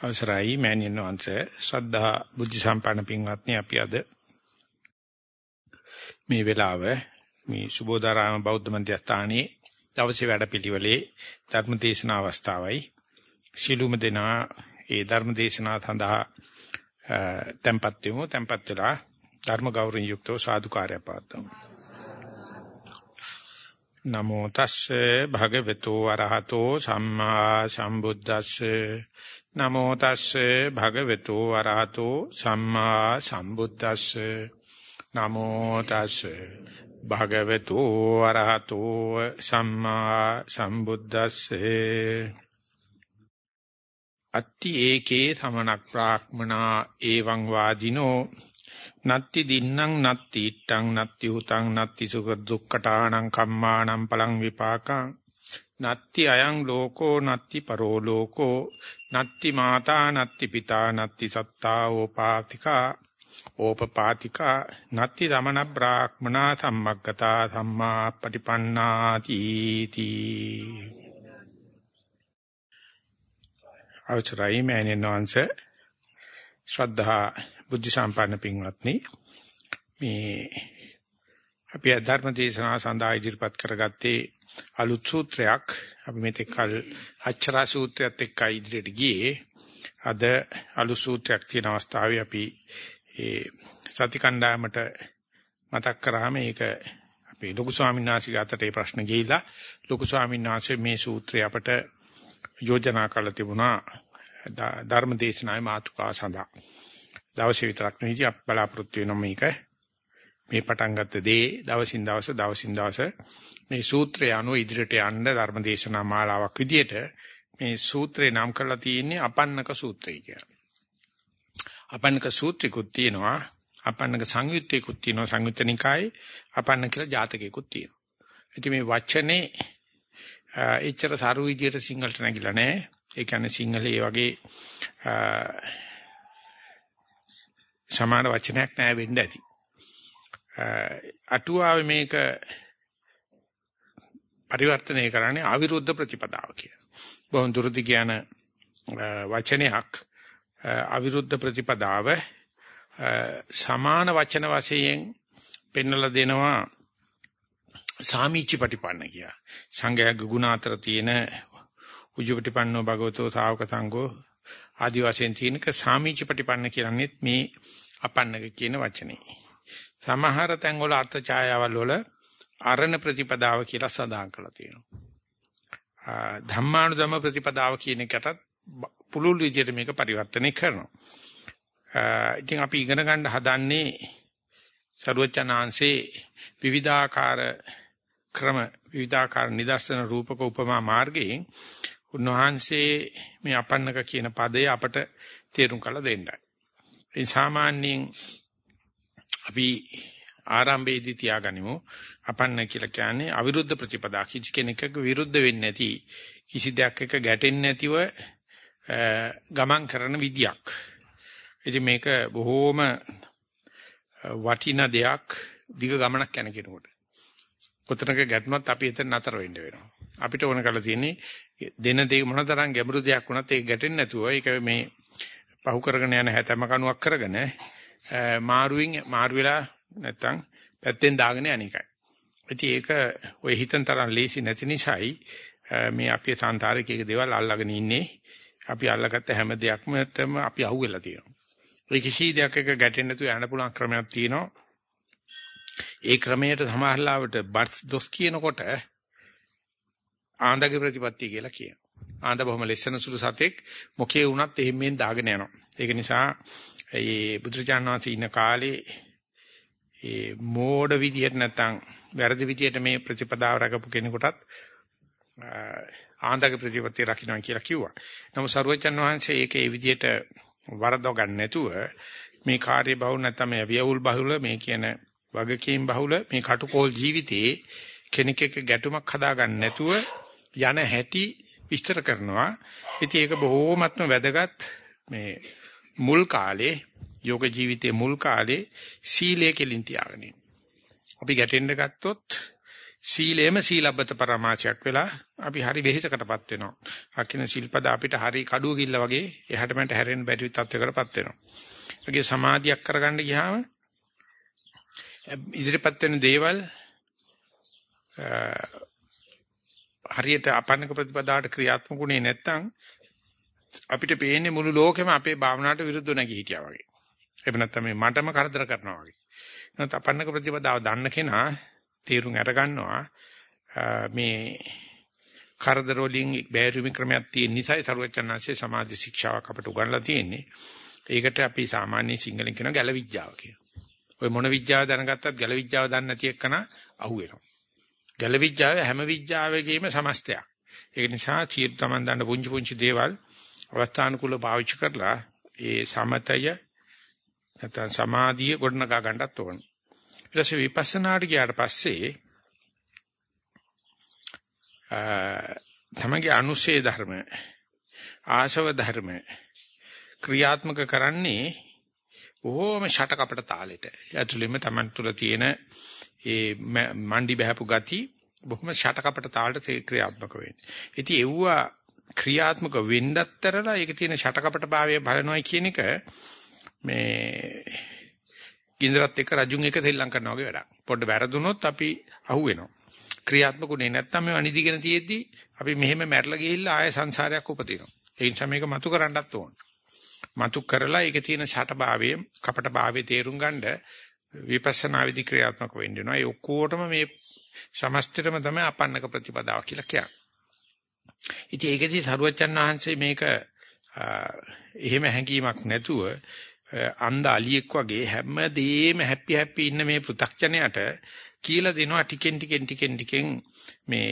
අවසරයි මෑණියන් වහන්සේ. ශ්‍රද්ධා බුද්ධ සම්පන්න පින්වත්නි අපි අද මේ වෙලාව මේ සුබෝධාරාම බෞද්ධ මන්දිස්ථානයේ දවසේ වැඩපිළිවෙලේ ධර්ම දේශනා අවස්ථාවයි. ශිළුම දෙනා ඒ ධර්ම දේශනා සඳහා tempත් වෙමු. tempත් වෙලා ධර්ම ගෞරවයෙන් යුක්තව සාදුකාරය පාත්තමු නමෝ තස්සේ භගවතු වරහතෝ සම්මා සම්බුද්දස්සේ නමෝ තස්සේ භගවතු වරහතෝ සම්මා සම්බුද්දස්සේ. නමෝ තස්සේ භගවතු වරහතෝ සම්මා සම්බුද්දස්සේ. අත්ති ඒකේ තමනක් ප්‍රාක්මනා එවං වාදිනෝ. නත්ති දින්නම් නත්ති ඊට්ටං නත්ති උතං නත්ති සුඛ දුක්ඛටාණං කම්මාණං පලං විපාකං. නත්ති අයං ලෝකෝ නත්ති පරෝ ලෝකෝ නත්ති මාතා නත්ති පිතා නත්ති සත්තා ඕපාතිකා ඕපපාතිකා නත්ති රමණ බ්‍රාහ්මනා සම්මග්ගතා සම්මා පටිපන්නාති තී. අවචරයි මෑණියන්වන්ස ශ්‍රද්ධා බුද්ධ සම්පන්න පින්වත්නි මේ අපි ධර්ම දේශනාව සඳහා ඉදිරිපත් කරගත්තේ අලුත් සූත්‍රයක්. අපි මෙතෙක් කල අච්චරා සූත්‍රයත් එක්ක ඉදිරියට ගියේ. අද අලුත් සූත්‍රයක් තියෙන අවස්ථාවේ අපි ඒ සති කණ්ඩායමට මතක් කරාම ඒක අපේ ලොකු ස්වාමීන් වහන්සේගේ අතට ඒ ප්‍රශ්න ගිහිලා ලොකු ස්වාමීන් වහන්සේ මේ සූත්‍රය අපට යෝජනා කරලා තිබුණා. ධර්ම දේශනාවේ මාතෘකාව සඳහා. දවසේ විතරක් නෙවෙයි අපි බලාපොරොත්තු වෙනවා මේක. මේ පටන් ගත්ත දේ දවසින් දවස දවසින් දවස මේ සූත්‍රය අනුව ඉදිරියට යන්න ධර්ම දේශනා මාලාවක් විදියට මේ සූත්‍රේ නම් කරලා තියෙන්නේ අපන්නක සූත්‍රය කියලා. අපන්නක සූත්‍රිකුත් තියෙනවා අපන්නක සංයුත්තේකුත් තියෙනවා සංයුත්තනිකායේ අපන්න කියලා ජාතකයකුත් තියෙනවා. ඉතින් මේ වචනේ එච්චර සරු විදියට සිංහලට නැගිලා නැහැ. ඒ කියන්නේ සිංහලයේ වගේ සමාන වචනයක් නැහැ වෙන්න ඇති. අටුවාවේ මේක පරිවර්තනය කරන්නේ අවිරුද්ධ ප්‍රතිපදාව කියලා. බොහොම දුරදි කියන වචනයක් අවිරුද්ධ ප්‍රතිපදාව සමාන වචන වශයෙන් පෙන්වලා දෙනවා සාමීචි ප්‍රතිපන්න කියලා. සංඝයාග ගුණ අතර තියෙන උජුපටිපන්නෝ භගවතෝ ශාවක සංඝෝ ආදි වශයෙන් තියෙනක සාමීචි ප්‍රතිපන්න කියන්නේත් මේ අපන්නක කියන වචනේ. සමහර තැන්වල අර්ථ ඡායාවල් වල අරණ ප්‍රතිපදාව කියලා සඳහන් කරලා තියෙනවා. ධම්මානුධම ප්‍රතිපදාව කියන එකටත් පුළුල් විදිහට මේක පරිවර්තනය කරනවා. ඉතින් අපි ඉගෙන ගන්න හදන්නේ සරුවචනාංශේ විවිධාකාර ක්‍රම විවිධාකාර නිදර්ශන රූපක උපමා මාර්ගයෙන් උන්වහන්සේ මේ අපන්නක කියන පදය අපට තේරුම් කරලා දෙන්නයි. ඒ සාමාන්‍යයෙන් අපි ආරම්භයේදී තියාගනිමු අපන්න කියලා කියන්නේ අවිරුද්ධ ප්‍රතිපදා කිසි කෙනෙක්ක විරුද්ධ වෙන්නේ නැති කිසි දෙයක් එක ගැටෙන්නේ නැතිව ගමන් කරන විදියක්. ඉතින් මේක බොහෝම වටින දෙයක් දිග ගමනක් යන කෙනෙකුට. කොතනක ගැටුණත් අපි එතන නතර වෙන්න වෙනවා. අපිට ඕන කරලා තියෙන්නේ දෙන දේ මොනතරම් ගැඹුරු දෙයක් වුණත් ඒක ගැටෙන්නේ නැතුව ඒක මේ පහු කරගෙන යන හැතැම්ම කණුවක් කරගෙන මාරුවෙන් මාරු වෙලා නැත්තම් පැත්තෙන් දාගෙන යන එකයි. ඉතින් ඒක ඔය හිතන තරම් ලේසි නැති නිසායි මේ අපේ සංසාරික දේවල් අල්ලගෙන ඉන්නේ. අපි අල්ලගත්ත හැම දෙයක්ම අපි අහුවෙලා තියෙනවා. ඒ කිසි දෙයක් එක ගැටෙන්නේ නැතුව යන්න පුළුවන් ක්‍රමයක් තියෙනවා. ඒ ක්‍රමයට සමහරලාවට බත් දොස් කියනකොට ආන්දගේ ප්‍රතිපත්තිය කියලා කියනවා. ආන්ද බොහොම ලෙස්සන සුළු සතෙක් මොකේ වුණත් එහෙම්මෙන් දාගෙන යනවා. ඒක නිසා මේ බුදුරජාණන් වහන්සේ ඉන්න කාලේ ඒ මෝඩ විදියට නැත්තම් වැරදි විදියට මේ ප්‍රතිපදාව රැකපු කෙනෙකුටත් ආන්දගේ ප්‍රතිපත්තිය රකින්න කියලා කිව්වා. නමුත් සරුවචන් වහන්සේ ඒක ඒ විදියට වරදව ගන්න නැතුව මේ කාර්ය බහුල නැත්නම් මේ ව්‍යවුල් බහුල මේ කියන වගකීම් බහුල මේ කටුකෝල් ජීවිතයේ කෙනෙක් එක්ක ගැටුමක් හදාගන්න නැතුව යන හැටි විස්තර කරනවා. ඉතින් ඒක බොහෝමත්ම වැදගත් මේ මුල් කාලේ යෝග ජීවිතයේ මුල් කාලේ සීලය කෙලින් තියාගෙන අපි ගැටෙන්න ගත්තොත් සීලේම සීලබ්බත පරමාචයක් වෙලා අපි හරි වෙහෙසකටපත් වෙනවා. අකින සිල්පද අපිට හරි කඩුව කිල්ල වගේ එහාට මෙහාට හැරෙන්න බැරි තත්යකටපත් වෙනවා. ඒකේ සමාධියක් කරගන්න ගියාම ඉදිරිපත් වෙන දේවල් හරියට අපන්නක ප්‍රතිපදාවට ක්‍රියාත්මකුනේ නැත්තම් අපිට පේන්නේ මුළු ලෝකෙම අපේ භාවනාවට විරුද්ධව නැගී හිටියා වගේ. එහෙම නැත්නම් මේ මටම කරදර කරනවා වගේ. නැත්නම් අපන්නක ප්‍රතිපදාව දන්න කෙනා තීරුම් අර ගන්නවා මේ කරදර වලින් බැහැරීමේ ක්‍රමයක් තියෙන නිසායි සරුවචනාංශයේ සමාධි ශික්ෂාවක් අපට උගන්ලා තියෙන්නේ. ඒකට අපි සාමාන්‍ය සිංහලෙන් කියන ගැලවිඥාව කියනවා. ඔය මොන විඥාව දැනගත්තත් ගැලවිඥාව දන්නේ නැති එක්කන අහුවෙනවා. ගැලවිඥාව හැම විඥාවකීම සමස්තයක්. ඒක නිසා චීර තමන් දන්න පුංචි පුංචි දේවල් අවස්ථානුකූලව පාවිච්චි කරලා ඒ සමතය නැත්නම් සමාධිය ගොඩනගා ගන්නත් ඕන. ඊට පස්සේ විපස්සනාට ගියාට පස්සේ තමගේ අනුශේ ධර්ම ආශව ධර්ම ක්‍රියාත්මක කරන්නේ බොහොම ෂටකපට තාලෙට. ඇතුළෙම Taman තුල තියෙන ඒ මණ්ඩි බහැපු ගති බොහොම ෂටකපට තාලෙට ක්‍රියාත්මක වෙන්නේ. ඉතින් එව්වා ක්‍රියාත්මක වෙන්නත්තරලා ඒකේ තියෙන ෂටකපට භාවය බලනවා කියන එක මේ ගින්දරත් එක්ක රජුන් එක සෙල්ලම් කරනවා වගේ වැඩක්. පොඩ්ඩ වැරදුනොත් අපි අහුවෙනවා. ක්‍රියාත්මකුනේ නැත්තම් මේ අනිදිගෙන තියෙද්දි අපි මෙහෙම මැරලා ගිහිල්ලා ආය සංසාරයක් උපදිනවා. ඒ නිසා මේක මතු කරන්නත් ඕන. මතු කරලා ඒකේ තියෙන ෂටභාවය, කපටභාවය තේරුම් ගන්න විපස්සනා විදි ක්‍රියාත්මක වෙන්න වෙනවා. ඒ ඔක්කොටම මේ සමස්තෙටම තමයි අපන්නක ප්‍රතිපදාව කියලා කියන්නේ. ඉතින් ඒකදී සරුවච්චන් වහන්සේ මේක එහෙම හැඟීමක් නැතුව අන්ධ අලියෙක් වගේ හැමදේම හැපි හැපි ඉන්න මේ පෘ탁ජනයට කියලා දෙනවා ටිකෙන් ටිකෙන් ටිකෙන් ටිකෙන් මේ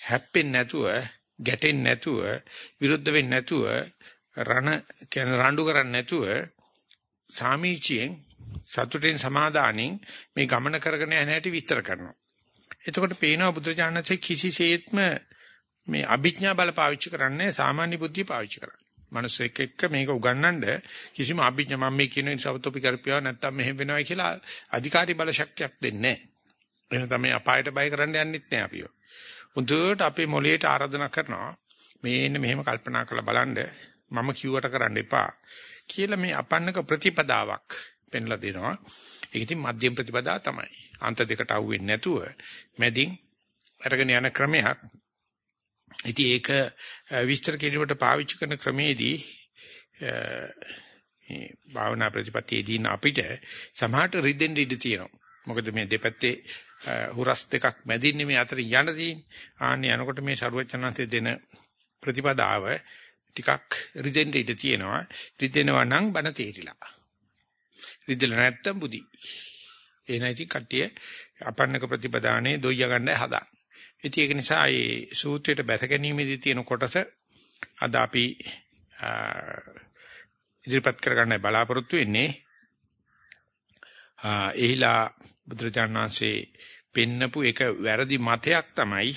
හැප්පෙන්නේ නැතුව ගැටෙන්නේ නැතුව විරුද්ධ වෙන්නේ නැතුව රණ කියන රණ්ඩු කරන්නේ නැතුව සාමීචියෙන් සතුටෙන් සමාදානින් මේ ගමන කරගෙන යන හැටි විස්තර කරනවා. එතකොට පේනවා බුදුචානන්සේ කිසිසේත්ම මේ අභිඥා බල පාවිච්චි කරන්නේ සාමාන්‍ය බුද්ධිය පාවිච්චි කරන්නේ. මිනිස්සෙක් එක්ක මේක උගන්වන්න කිසිම අභිඥා මම මේ කියන නිසා තොපි කරපියව නැත්තම් මෙහෙම වෙනවා කියලා අධිකාරී බල ශක්තියක් දෙන්නේ නැහැ. එහෙනම් තමයි අපායට බය කරන්න යන්නෙත් නැහැ අපිව. මුදුවට අපේ මොළයට ආරාධනා කරනවා මේන්න මෙහෙම කල්පනා කරලා බලන්න මම කිව්වට කරන්න එපා කියලා මේ අපන්නක ප්‍රතිපදාවක් පෙන්ලා දෙනවා. ඒක ඉතින් මධ්‍යම ප්‍රතිපදාව තමයි. අන්ත දෙකට අහුවෙන්නේ නැතුව මැදින් අරගෙන යන ක්‍රමයක් ඉතින් ඒක විස්තර කිරීමට පාවිච්චි කරන ක්‍රමේදී මේ භාවනා ප්‍රතිපත්තියේදී අපිට සමහරට රිදෙන්න ඉඩ තියෙනවා. මොකද මේ දෙපැත්තේ හුරස් දෙකක් මැදින්නේ මේ අතරින් යන තියෙන්නේ. ආන්නේ යනකොට මේ ශරුවචනන්තේ දෙන ප්‍රතිපදාව ටිකක් රිදෙන්න ඉඩ තියෙනවා. රිදෙනවා නම් බන තේරිලා. රිදෙල නැත්තම් බුදි. එනයි ඉතින් කට්ටිය අපන්නක ප්‍රතිපදානේ දොයියා ගන්නයි හදාන්නේ. ඉතින් ඒක නිසා මේ සූත්‍රයට බැස ගැනීමේදී තියෙන කොටස අද අපි ඉදිරිපත් කරගන්න බලාපොරොත්තු වෙන්නේ. එහිලා බුදුරජාණන්සේ පෙන්නපු එක වැරදි මතයක් තමයි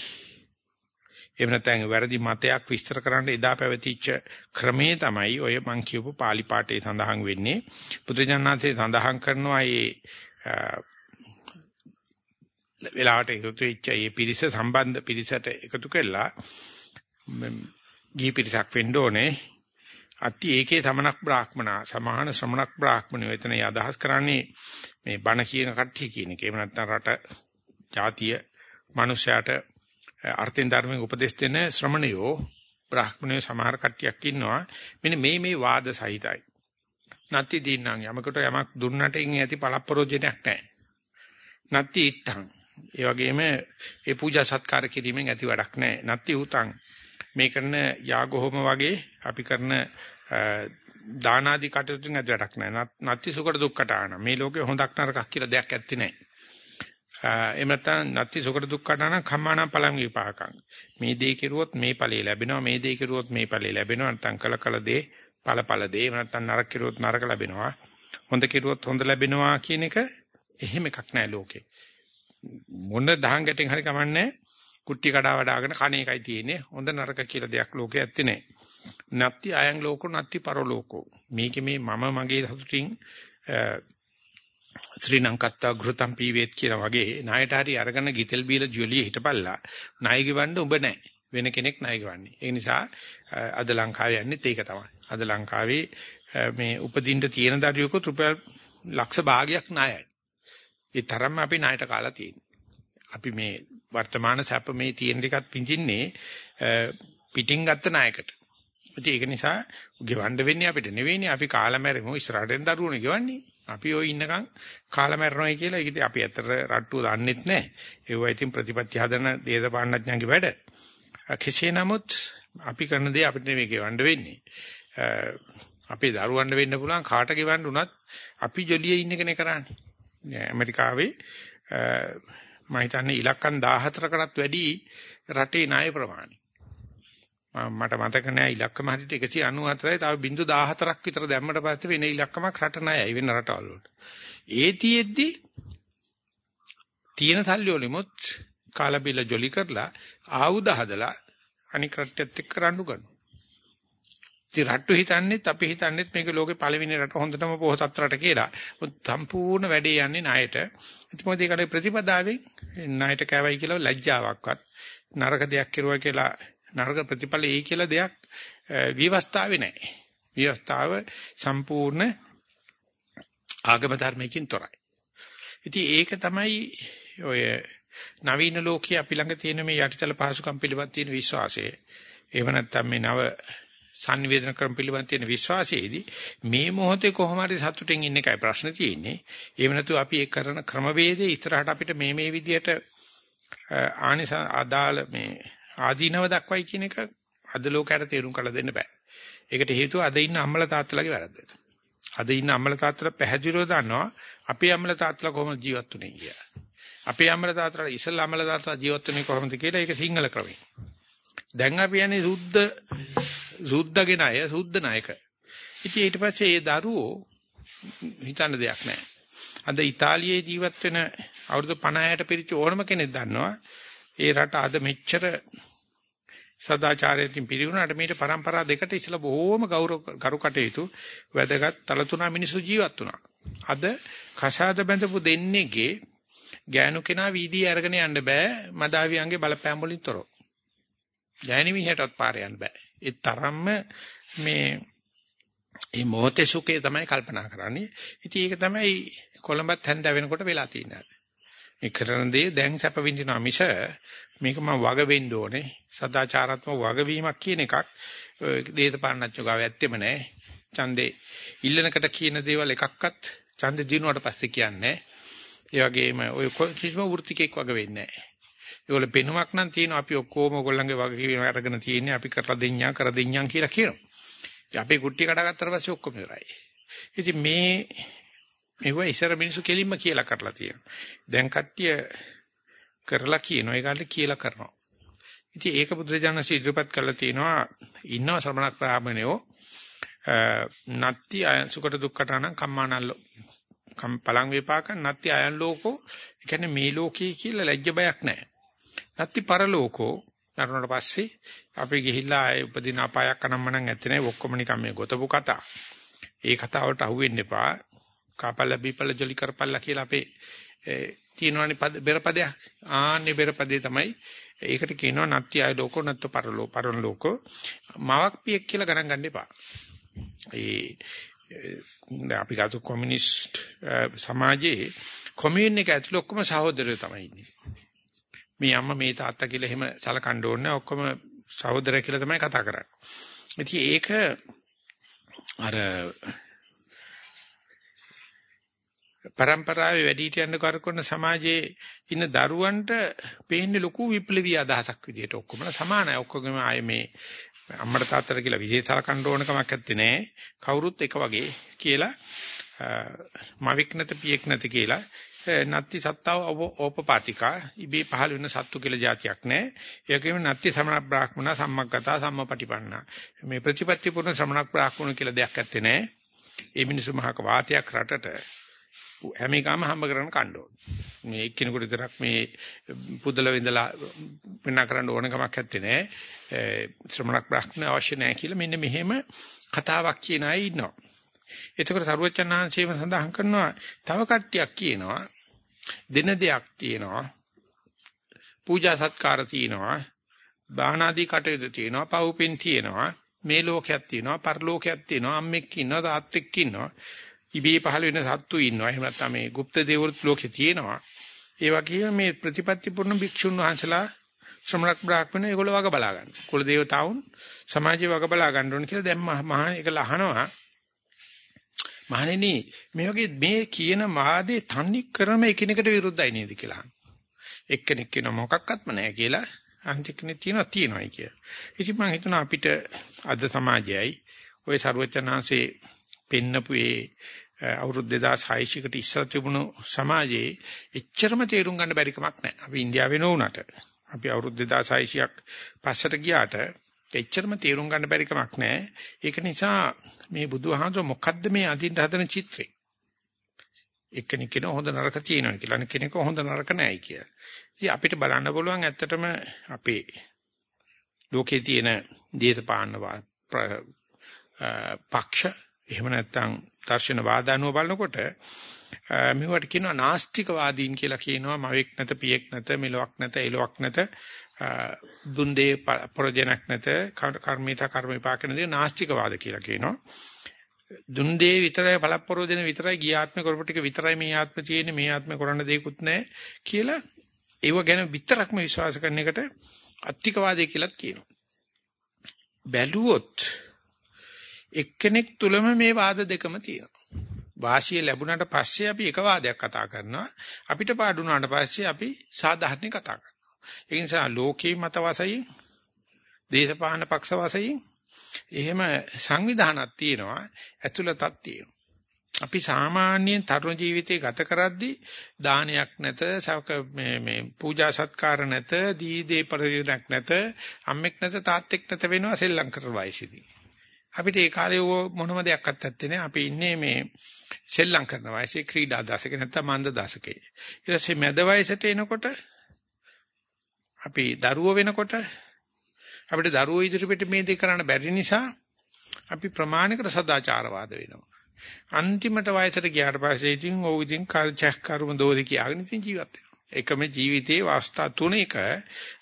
එහෙම නැත්නම් වැරදි මතයක් විස්තර කරන්න එදා පැවතිච්ච ක්‍රමේ තමයි ඔය මං කියපු pāli පාඨයේ සඳහන් වෙන්නේ බුදුජානනාථේ සඳහන් කරනවා මේ වෙලාවට එකතු වෙච්ච මේ පිරිස සම්බන්ධ පිරිසට එකතු කළා ගිහි පිරිසක් වෙන්න ඕනේ අති ඒකේ සමනක් බ්‍රාහ්මනා සමාන ශ්‍රමණක් බ්‍රාහ්මණයෝ එතන අදහස් කරන්නේ මේ බණ කියන කට්ටිය කියන එක. එහෙම නැත්නම් රට ජාතිය මිනිසයාට අර්ථෙන් ධර්මයෙන් උපදෙස් දෙන ශ්‍රමණයෝ බ්‍රාහ්මණයෝ සමහර කට්ටියක් ඉන්නවා. මෙන්න මේ මේ වාද සහිතයි. නැති දින්නම් යමකට යමක් දුන්නට ඉන් ඇති පළප්පරෝජනයක් නැහැ. නැති ඉත්තං ඒ වගේම ඒ පූජා සත්කාර කිරීමෙන් ඇති වැඩක් නැහැ. නැත්ති උතං මේ කරන යාගොහොම වගේ අපි කරන දාන ආදී කටයුතු නැති වැඩක් නැහැ. නැත්ති සුකට දුක්කට ආන. මේ ලෝකේ හොඳක් නරකක් කියලා දෙයක් ඇත්තේ නැහැ. එහෙම නැත්නම් නැත්ති සුකට දුක්කට ආන කම්මානම් පලං විපාකං. මේ දේ කෙරුවොත් මේ ඵලය ලැබෙනවා. මේ දේ කෙරුවොත් මේ ඵලය ලැබෙනවා. නැත්නම් කල කල දේ ඵල ඵල දේ. එහෙම නැත්නම් නරක කෙරුවොත් නරක ලැබෙනවා. හොඳ කෙරුවොත් හොඳ ලැබෙනවා කියන එක එහෙම එකක් නැහැ ලෝකේ. මොන දහං ගැටෙන් හරි කමන්නේ කුට්ටි කඩා වඩාගෙන කණ එකයි තියෙන්නේ හොඳ නරක කියලා දෙයක් ලෝකේ ඇත්තේ නැහැ. නත්ති අයං ලෝකෝ නත්ති පරලෝකෝ. මේකේ මේ මම මගේ සතුටින් ශ්‍රී ලංකත්තා ගෘතම් පීවේත් කියන වගේ ණයට හරි අරගෙන ගිතෙල් බීලා ජොලිය හිටපල්ලා ණය ගෙවන්න ඔබ නැහැ. වෙන කෙනෙක් ණය ගෙවන්නේ. ඒ නිසා අද ලංකාවේ යන්නේත් ඒක තමයි. අද ලංකාවේ මේ උපදින්න තියෙන දරුවෙකුත් රුපියල් ලක්ෂ භාගයක් ණයයි. ඒ තරම්ම අපි ණයට කාලා තියෙන්නේ. අපි මේ වර්තමාන සැප මේ තියෙන ටිකත් පිඳින්නේ පිටින් ගත්ත ණයකට. ඉතින් ඒක නිසා ගෙවන්න වෙන්නේ අපිට නෙවෙයිනේ අපි කාලා මැරෙමු ඉස්සරහටෙන් දරුවෝනේ ගෙවන්නේ. අපි ওই ඉන්නකම් කාලා මැරෙනවයි කියලා ඒක ඉතින් අපි ඇත්තට රට්ටුව දන්නෙත් නැහැ. ඒවා ඉතින් ප්‍රතිපත්ති හදන දේශපාලනඥයන්ගේ වැඩ. කෙසේ නමුත් අපි කරන දේ අපිට නෙවෙයි ගෙවන්න වෙන්නේ. අපේ දරුවන්ට වෙන්න පුළුවන් කාට ගෙවන්න උනත් අපි ජොලියේ ඉන්න කෙනේ කරන්නේ. ඇමරිකාවේ මම හිතන්නේ ඉලක්කම් 14කටත් වැඩි රටේ ණය ප්‍රමාණය. මට මතක නෑ ඉලක්කම හරියට 194යි තව බිංදු 14ක් විතර දැම්මට පස්සේ වෙන ඉලක්කමක් රට ණයයි වෙන රටවල් වලට. ඒ තියෙද්දි තියෙන සල්ලි වලිමුත් කාලා බිල ජොලි කරලා ආයුධ හදලා අනික් රට්ටෙත් එක්ක රණ්ඩු කරනවා. ඉතින් රට්ටු හිතන්නේත් අපි හිතන්නේත් මේක ලෝකේ පළවෙනි රට හොඳටම පොහොසත් රට කියලා. සම්පූර්ණ වැඩේ යන්නේ ණයට. ඉතින් මොකද ඒකට ප්‍රතිපදාවෙන් ණයට කෑවයි කියලා ලැජ්ජාවක්වත් නරක දෙයක් කරුවා කියලා නරක ප්‍රතිඵල එයි කියලා දෙයක් විවස්ථාවේ නැහැ. විවස්ථාව සම්පූර්ණ ආගම ධර්මයකින් තොරයි. ඉතින් ඒක තමයි ඔය නවීන ලෝකයේ අපි ළඟ තියෙන මේ යටිතල පහසුකම් පිළිබඳ තියෙන විශ්වාසය. ඒව නැත්තම් මේ නව සංවේදන ක්‍රම පිළිබඳ තියෙන විශ්වාසයේදී මේ මොහොතේ කොහොම හරි සතුටින් ඉන්න එකයි ප්‍රශ්න තියෙන්නේ. එහෙම නැතු අපි ඒ කරන ක්‍රමවේදයේ ඉතරහට අපිට මේ මේ විදියට ආනිස අදාළ මේ ආදීනව දක්වයි කියන එක අද ලෝකයට තේරුම් කරලා දෙන්න බෑ. ඒකට හේතුව අද ඉන්න අම්මලා තාත්තලාගේ වැරද්ද. අද ඉන්න අම්මලා තාත්තලා පැහැදිලිව දන්නවා අපේ අම්මලා තාත්තලා කොහොමද ජීවත් වුනේ කියලා. අපේ අම්මලා තාත්තලා ඉස්සල්ලා අම්මලා තාත්තලා ජීවත් වුනේ කොහොමද කියලා ඒක සිංහල ක්‍රමයෙන්. දැන් අපි යන්නේ සුද්ධ සුද්ධගෙන අය සුද්ධ නායක. ඉතින් ඊට පස්සේ ඒ දරුවෝ හිතන්න දෙයක් නැහැ. අද ඉතාලියේ ජීවත් වෙන අවුරුදු 50ට පිරිච්ච ඕනම කෙනෙක් දන්නවා ඒ රට අද මෙච්චර සදාචාරයෙන් පිරිවුණාට මේට પરම්පරා දෙකට ඉස්සලා බොහෝම ගෞරව කරු කටයුතු වැදගත් තලතුණා මිනිස්සු ජීවත් වුණා. අද කසාද බැඳපු දෙන්නේගේ ගෑනු කෙනා වීදියේ අරගෙන යන්න බෑ මදාවියන්ගේ බලපෑම් වලින් තොරව. ගෑණි මිනිහටත් පාර යන්න බෑ. ඒ තරම්ම මේ මේ මොහොතේ සුඛේ තමයි කල්පනා කරන්නේ. ඉතින් ඒක තමයි කොළඹත් හැන්ද වෙනකොට වෙලා තියෙන්නේ. මේ කරන දේ දැන් සැප විඳිනවා මිස මේක මම වග වෙන්න ඕනේ සදාචාරාත්මක වගවීමක් කියන එකක් දේශපාලනඥයෝ ගාව ඇත්තෙම නැහැ ඡන්දේ ඉල්ලනකට කියන දේවල් එකක්වත් ඡන්දේ දිනුවට පස්සේ කියන්නේ ඒ වගේම ඔය කිසිම වෘත්තිකෙක් වග වෙන්නේ නැහැ ඒගොල්ල පෙනුමක් නම් තියෙනවා. අපි ඔක්කොම ඔයගොල්ලන්ගේ වගකීම අරගෙන තියෙන්නේ. අපි කරලා දෙඤ්ඤා කර දෙඤ්ඤා කියලා කියනවා. අපි කුට්ටිය කඩගත්තට පස්සේ ඔක්කොම ඉවරයි. ඉතින් මේ මෙව ඉස්සර මිනිස්සු කෙලින්ම කියලා කරලා තියෙනවා. දැන් කට්ටිය කරලා කියනවා. ඒකට කියලා කරනවා. ඉතින් ඒක බුදුරජාණන් ඉදිරිපත් කරලා තියෙනවා. ඉන්නව ශ්‍රමණක් බ්‍රාහමණයෝ. නත්ති අයං සුකට දුක්ඛටාන කම්මානල්ලෝ කම් පලං වේපාක නත්ති අයං ලෝකෝ. ඒ කියන්නේ මේ ලෝකේ කියලා ලැජ්ජ බයක් නැහැ. නත්ති පරලෝකෝ නරුණට පස්සේ අපි ගිහිල්ලා ආයේ උපදින අපායක් අනම්මනම් ඇත්තේ නැහැ ඔක්කොම නිකන් මේ ගොතපු කතා. ඒ කතාවට අහුවෙන්න එපා. කාපල්ල බීපල්ල ජොලි කරපල්ලා කියලා අපේ තියෙනවනේ බෙරපදයක්. ආන්නේ බෙරපදේ තමයි ඒකට කියනවා නත්ති ආය ලෝකෝ නත්ත පරලෝ පරණ ලෝකෝ මවක් පියෙක් කියලා ගණන් ගන්න එපා. ඒ අපි ගාතු කොමියුනිස්ට් සමාජයේ කොමියුන් එක ඇතුළේ ඔක්කොම සහෝදරයෝ තමයි ඉන්නේ. මේ අම්මා මේ තාත්තා කියලා එහෙම සලකන්න ඕනේ ඔක්කොම සහෝදරය කියලා තමයි කතා කරන්නේ. ඉතින් ඒක අර પરම්පරාවේ වැඩිහිටියන් කරකවන සමාජයේ ඉන්න දරුවන්ට පේන්නේ ලොකු විප්ලවීය අදහසක් විදිහට ඔක්කොම සමානයි. ඔක්කොගෙම ආයේ මේ අම්මට තාත්තට කියලා විශේෂ කණ්ඩ ඕන කමක් නැත්තේ නෑ. කවුරුත් එක වගේ කියලා මවික් නැත පියෙක් නැති කියලා නත්ති සත්තාව ඕපපාතිකා ඉබේ පහළ වෙන සත්තු කියලා જાතියක් නෑ ඒකෙම නත්ති සමන බ්‍රාහ්මණ සම්මග්ගතා සම්මපටිපන්න මේ ප්‍රතිපත්ති පුරන ශ්‍රමණක් බ්‍රාහ්මණ කියලා දෙයක් නැත්තේ නෑ ඒ මිනිස්සු මහක වාතයක් රටට හැම එකම හම්බ කරගෙන කන්න ඕන. මේ එක්කිනෙකුට විතරක් මේ පුදල විඳලා වෙන කරන්න ඕන කමක් නැත්තේ නෑ. ශ්‍රමණක් බ්‍රහ්මණ අවශ්‍ය නෑ කියලා මෙන්න මෙහෙම කතාවක් කියන අය ඉන්නවා. එතකොට සරුවචනාංශයේම සඳහන් කරනවා තව කට්ටියක් කියනවා දෙන දෙයක් තියෙනවා. පූජා සත්කාර තියෙනවා. බාහනාදී කටයුතු තියෙනවා. පවුපින් තියෙනවා. මේ ලෝකයක් තියෙනවා. පරලෝකයක් තියෙනවා. අම්මෙක් ඉන්නවා. තාත්තෙක් ඉන්නවා. ඉබේ පහළ වෙන සත්තු ඉන්නවා. එහෙම නැත්නම් මේ গুপ্ত දේවෘත් ලෝකේ තියෙනවා. ඒ වගේම මේ ප්‍රතිපත්ති පුරුණ භික්ෂුන් වහන්සේලා ශ්‍රමණක් බ්‍රාහ්මණ ඒගොල්ලෝ වග බලා ගන්න. කුල දේවතාවුන් සමාජයේ වග බලා ගන්න ඕන කියලා දැන් මහා ඒක ලහනවා. මහණෙනි මේ වගේ මේ කියන මාදේ තනි ක්‍රම එකිනෙකට විරුද්ධයි නේද කියලා අහනවා. එක්කෙනෙක් කියන මොකක්වත්ම නැහැ කියලා අන්තිකනේ තියනවා තියනවායි කියලා. ඉතින් මම හිතනවා අපිට අද සමාජයයි ওই ਸਰවචනාංශේ පෙන්නපු ඒ අවුරුදු 2600 කට ඉස්සර තිබුණු සමාජයේ එච්චරම තේරුම් ගන්න බැරි කමක් නැහැ. අපි ඉන්දියාවේ නෝනට අපි අවුරුදු 2600ක් පස්සට ගියාට එච්චරම තේරුම් ගන්න බැරි කමක් නැහැ. ඒක නිසා මේ බුදුහාමුදුර මොකද්ද මේ අඳින්න හදන චිත්‍රේ? එක්කෙනෙක් කියන හොඳ නරක තියෙනවා කියලා. අනික කෙනෙක් හොඳ නරක නැහැ කියලා. ඉතින් අපිට බලන්න පුළුවන් ඇත්තටම අපේ ලෝකේ තියෙන දේශපාලන පක්ෂ එහෙම නැත්නම් දර්ශන වාදානුව බලනකොට මේවට කියනවා නාස්තිකවාදීන් කියලා කියනවා මවෙක් නැත පියෙක් නැත මෙලොවක් නැත එලොවක් නැත දුන්දේ ප්‍රොජෙනක් නැත කර්මිත කර්ම විපාක නැති නාස්තිකවාද කියලා කියනවා දුන්දේ විතරයි බලප්‍රෝජන විතරයි ගියාත්ම කරපු ටික විතරයි මේ ආත්ම තියෙන්නේ මේ ආත්ම කරන්න දෙයක්වත් නැහැ කියලා ඒව ගැන විතරක්ම විශ්වාස කරන එකට අත්තිකවාදය කියලාත් කියනවා බැලුවොත් එක්කෙනෙක් තුලම මේ වාද දෙකම තියෙනවා. වාසිය ලැබුණාට පස්සේ අපි එක වාදයක් කතා කරනවා. අපිට පාඩුණාට පස්සේ අපි සාධාරණ කතා කරනවා. ඒ නිසා ලෝකේ මත වශයෙන් දේශපාලන පක්ෂ වශයෙන් එහෙම සංවිධානක් තියෙනවා. ඇතුළතක් තියෙනවා. අපි සාමාන්‍යයෙන් තරුණ ජීවිතේ ගත කරද්දී දානයක් නැත මේ මේ පූජා සත්කාර නැත දී දේ පරිණක් නැත අම්මෙක් නැත තාත්තෙක් නැත වෙනවා සෙල්ලම් කරන වයසේදී අපිට ඒ කාලේ මොනම දෙයක් අත්තත්තේ නෑ. අපි ඉන්නේ මේ සෙල්ලම් කරන වයසේ ක්‍රීඩා දශකේ නැත්නම් මන්ද දශකේ. ඊට පස්සේ මැද වයසට එනකොට අපි දරුවෝ වෙනකොට අපිට දරුවෝ ඉදිරියට මේ දේ කරන්න බැරි නිසා අපි ප්‍රමාණිකට සදාචාරවාද වෙනවා. අන්තිමට වයසට ගියාට පස්සේ ඉතින් ඔව් ඉතින් කාර්යයක් කර්ම දෝරි කියාගෙන ඉතින් ජීවත් වෙනවා. එකම ජීවිතයේ අවස්ථා තුනක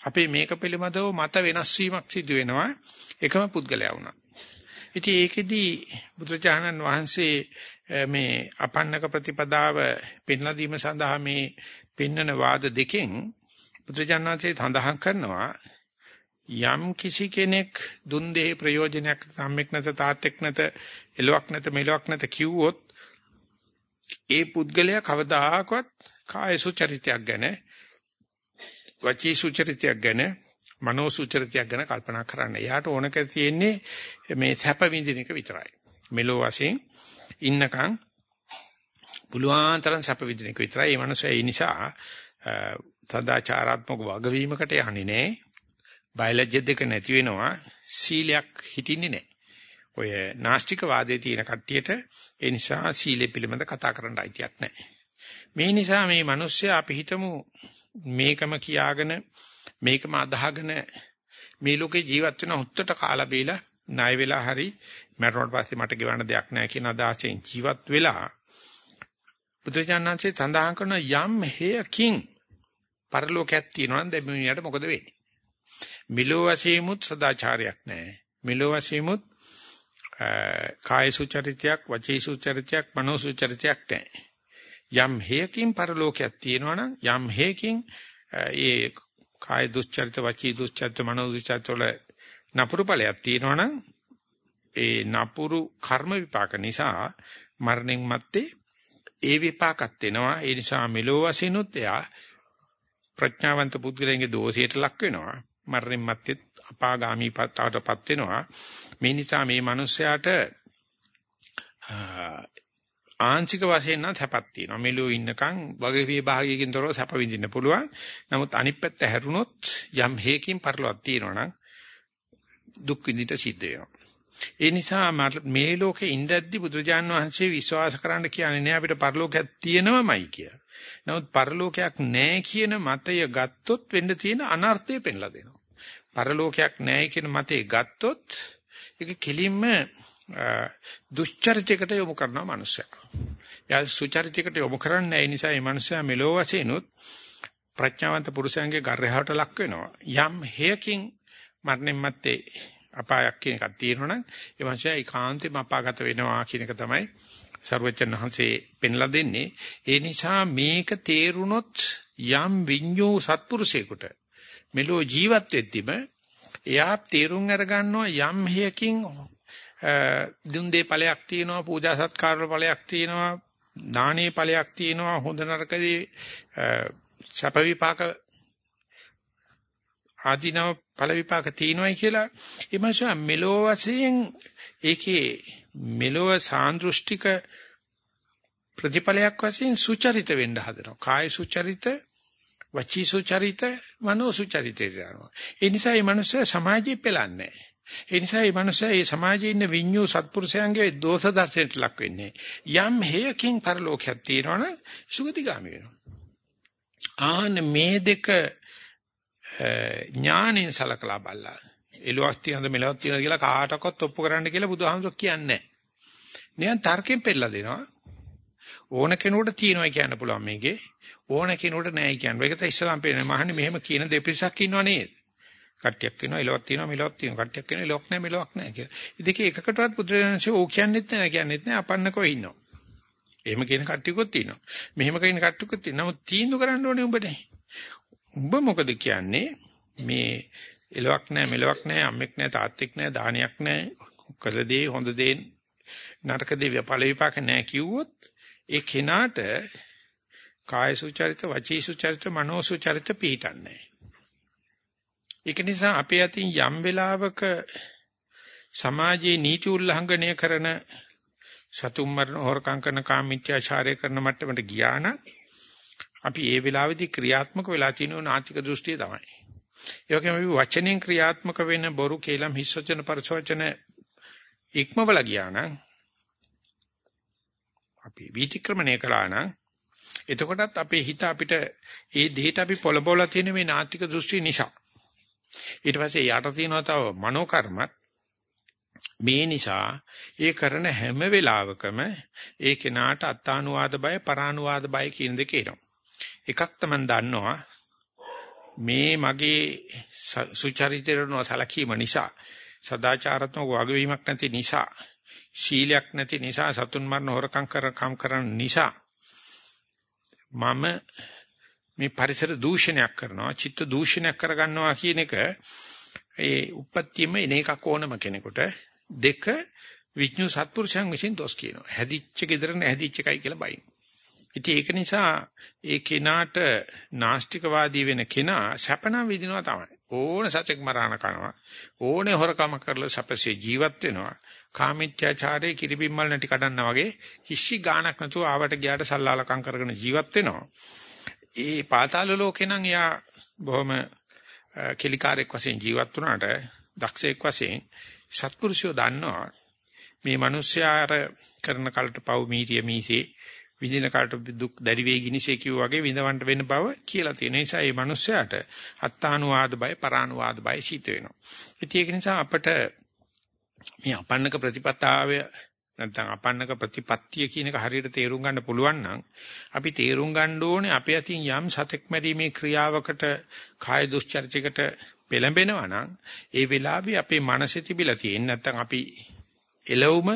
අපේ මේක පිළිබඳව මත වෙනස් වීමක් සිදු වෙනවා එකම පුද්ගලයා වුණා. ඉතින් ඒකෙදි බුදුචානන් වහන්සේ මේ අපන්නක ප්‍රතිපදාව පෙන්ලා දීම සඳහා මේ පෙන්නන වාද දෙකෙන් බුදුචානන්සේ සඳහන් කරනවා යම් කිසි කෙනෙක් දුන් දෙහි ප්‍රයෝජනයක් සම්මෙක් නැත තාත්තෙක් නැත එලොක් නැත මෙලොක් නැත කිව්වොත් ඒ පුද්ගලයා කවදාහක්වත් කාය සුචරිතයක් ගැන වචී සුචරිතයක් ගැන මනෝ සුචරිතයක් ගැන කල්පනා කරන්න. එයාට ඕන කර තියෙන්නේ මේ සැප විඳින එක විතරයි. මෙලෝ වශයෙන් ඉන්නකම් පුළුවන් තරම් සැප විඳින එක විතරයි. මේ මනුස්සයා ඒ නිසා සදාචාරාත්මක වගවීමකට යන්නේ නැහැ. බයලජ්‍ය දෙක නැති වෙනවා. සීලයක් හිටින්නේ නැහැ. ඔය නාස්තික වාදයේ තියෙන කට්ටියට ඒ නිසා සීලය පිළිබඳ කතා කරන්න අයිතියක් නැහැ. මේ නිසා මේ මිනිස්සයා අපි හිතමු මේකම කියාගෙන මේකම අදහගෙන මේ ලෝකේ ජීවත් වෙන හුත්තට කාලා බීලා ණය වෙලා හරි මරණයට පස්සේ මට ගෙවන්න දෙයක් නැහැ කියන අදහසෙන් ජීවත් වෙලා බුදුචානන්සේ සඳහන් කරන යම් හේයකින් පරලෝකයක් තියෙනවා නම් දෙමිනියට මොකද වෙන්නේ? මිලෝ වශයෙන්මුත් සදාචාරයක් නැහැ. මිලෝ වශයෙන්මුත් කාය සුචරිතයක්, වචී සුචරිතයක්, මනෝ සුචරිතයක් නැහැ. යම් හේයකින් පරලෝකයක් තියෙනවා නම් යම් හේයකින් ඒ කාය දුස්චරිත වචී දුස්චරිත මනෝ දුස්චරිත වල නපුරු ඵලයක් තියෙනවනම් ඒ නපුරු කර්ම විපාක නිසා මරණයන් මැත්තේ ඒ විපාකත් වෙනවා ඒ නිසා මෙලෝ වශයෙන්ුත් එයා ප්‍රඥාවන්ත පුද්ගලයන්ගේ දෝෂයට ලක් වෙනවා මරණයන් මැත්තේ අපාගාමී පත්තාවටපත් වෙනවා මේ නිසා මේ මිනිස්යාට ආංශික වශයෙන් නම් සැපක් තියෙනවා. මෙලෝ ඉන්නකම් වගේ විභාගයකින් තොරව සැප විඳින්න පුළුවන්. නමුත් අනිත් පැත්ත හැරුණොත් යම් හේකින් පරිලොවක් තියෙනවා නම් දුක් විඳිට සිද්ධ වෙනවා. ඒ නිසා මේ ලෝකේ ඉඳද්දි බුදුරජාන් වහන්සේ විශ්වාස කරන්න කියන්නේ නෑ අපිට පරලෝකයක් තියෙනවමයි කියලා. නමුත් පරලෝකයක් නෑ කියන මතය ගත්තොත් වෙන්න තියෙන අනර්ථය පෙන්ලා දෙනවා. පරලෝකයක් නෑ කියන මතය ගත්තොත් ඒක කෙලින්ම දුෂ්චරිතයකට යොමු කරනවා මනුස්සයා. යා සුචරිතයකට යොමු කරන්නේ ඒ නිසා මේ මනුස්සයා මෙලෝ වශයෙන්ුත් ප්‍රඥාවන්ත පුරුෂයන්ගේ ගර්හයට ලක් වෙනවා. යම් හේයකින් මරණයන් මැත්තේ අපායක් කියන එකක් තියෙනවනම් ඒ මනුස්සයා ඒකාන්තයෙන්ම අපාගත වෙනවා කියන එක තමයි සර්වචන් වහන්සේ පෙන්ලා දෙන්නේ. ඒ නිසා මේක තේරුනොත් යම් විඤ්ඤෝ සත්පුරුෂයෙකුට මෙලෝ ජීවත් වෙද්දිම එයා තේරුම් අරගන්නවා යම් හේයකින් දුන්දේ ඵලයක් තියෙනවා පූජා සත්කාර වල ඵලයක් තියෙනවා දානේ ඵලයක් තියෙනවා හොඳ නරකදී සැප විපාක ආදීනව ඵල විපාක තියෙනවායි කියලා එමසා මෙලෝ වශයෙන් ඒකේ මෙලොව සාන්දෘෂ්ටික ප්‍රතිඵලයක් වශයෙන් සුචරිත වෙන්න හදනවා. කාය සුචරිත, වචී සුචරිත, මනෝ සුචරිතය යනවා. ඒ නිසා මේ මනුස්සයා සමාජයේ පෙළන්නේ ඒ නිසා මේ මනුස්සයා මේ සමාජයේ ඉන්න විඤ්ඤු සත්පුරුෂයන්ගේ දෝෂ දර්ශනයට ලක් වෙන්නේ. යම් හේයකින් පරලෝකයක් තියෙනවනම් සුගතිගාමි වෙනවා. ආන්න මේ දෙක ඥාණයෙන් සලකලා බලලා එළුවක් තියනද මෙලවක් තියනද කියලා කාටවත් ඔප්පු කරන්න කියලා බුදුහාමුදුරුවෝ කියන්නේ නැහැ. නිකන් තර්කයෙන් පෙන්නලා දෙනවා. ඕන කෙනෙකුට තියෙනවා කියන්න පුළුවන් මේකේ. ඕන කෙනෙකුට නැහැ කියන්න. ඒකට ඉස්සලාම් පේන්නේ මහන්නේ මෙහෙම කියන දෙපිසක් ඉන්නව නේද? කට්ටියක් කියනවා එලවක් තියෙනවා මෙලවක් තියෙනවා. කට්ටියක් කියනවා එලවක් නැහැ මෙලවක් නැහැ කියලා. ඉතින් එකකටවත් බුදුරජාණන්සේ ඕක කියන්නෙත් නැහැ කියන්නෙත් නැහැ අපන්නකෝ ඉන්නවා. එහෙම කියන කට්ටියකුත් තියෙනවා. මෙහෙම කියන කට්ටියකුත් තියෙනවා. නමුත් තීන්දුව කරන්න ඕනේ උඹනේ. උඹ මොකද කියන්නේ? මේ එලවක් නැහැ මෙලවක් නැහැ අම්මෙක් නැහැ තාත්තෙක් නැහැ දානයක් නැහැ කළ දේ හොඳ දේ නරක දේ ඵල විපාක නැහැ කිව්වොත් ඒ කෙනාට කාය සුචරිත වචී සුචරිත මනෝ සුචරිත පිහිටන්නේ ඒක නිසා අපේ අතින් යම් වෙලාවක සමාජයේ නීති උල්ලංඝනය කරන සතුම් මරණ හොරකම් කරන කාමීත්‍යාචාරය කරන මට්ටමට ගියා නම් අපි ඒ වෙලාවේදී ක්‍රියාත්මක වෙලා තියෙන නාතික දෘෂ්ටිය තමයි. ඒ වගේම අපි වචනෙන් ක්‍රියාත්මක වෙන බොරු කේලම් හිස් වචන පරිසවචන ඉක්මවල ගියා නම් අපි විතික්‍රමණය කළා නම් එතකොටත් අපේ හිත අපිට ඒ දෙයට අපි පොළබෝලා තියෙන මේ නාතික දෘෂ්ටි නිසා. ඊට පස්සේ යට තියෙනවා තව මනෝ කර්මත් මේ නිසා ඒ කරන හැම වෙලාවකම ඒ කෙනාට අත්තානුවාද බය පරානුවාද බය කියන දෙක එනවා. එකක් තමයි දන්නවා මේ මගේ සුචරිතරණ සලකීම නිසා සදාචාරාත්මක වගවීමක් නැති නිසා ශීලයක් නැති නිසා සතුන් මරණ හොරකම් කර කම් කරන නිසා මම මේ පරිසර දූෂණයක් කරනවා චිත්ත දූෂණයක් කරගන්නවා කියන එක ඒ උපත්තියම එන එකක් ඕනම කෙනෙකුට දෙක විඥු සත්පුරුෂයන් විසින් දොස් කියනවා. හැදිච්ච gedara නැහැදිච්ච එකයි කියලා බයින් ඉතින් ඒක නිසා ඒ කෙනාට නාස්තිකවාදී වෙන කෙනා සැපනම් විඳිනවා තමයි. ඕන සතෙක් මරාන කනවා. ඕනේ හොරකම කරලා සැපසේ ජීවත් වෙනවා. කාමීත්‍යාචාරයේ කිරිබිම්මල් නැටි කඩන්නා වගේ කිසි ගාණක් නැතුව ආවට ගියාට සල්ලාලකම් කරගෙන ජීවත් වෙනවා. ඒ පාතාල ලෝකේ නම් එයා බොහොම කෙලිකාරයක් වශයෙන් ජීවත් වුණාට දක්ෂයෙක් වශයෙන් සත්පුරුෂයෝ දන්නවා මේ මිනිස්යාර කරන කලට පව් මීරිය මීසේ විඳින කාට දුක් දැඩි වේගිනිසේ කිව්වා වගේ විඳවන්න වෙන බව කියලා තියෙන නිසා මේ මිනිස්යාට අත්තානුවාද බය පරානුවාද බය සිට වෙනවා. ඉතින් ඒක නිසා අපට මේ අපන්නක ප්‍රතිපත්තාවය නැත්නම් අපන්නක ප්‍රතිපත්තිය කියන එක හරියට තේරුම් ගන්න පුළුවන් නම් අපි තේරුම් ගන්න ඕනේ අපේ අතින් යම් සතෙක් මැරීමේ ක්‍රියාවකට කාය දුස්චර්චයකට පෙළඹෙනවා නම් ඒ වෙලාවේ අපේ මනසේ තිබිලා තියෙන නැත්නම් අපි එළවුම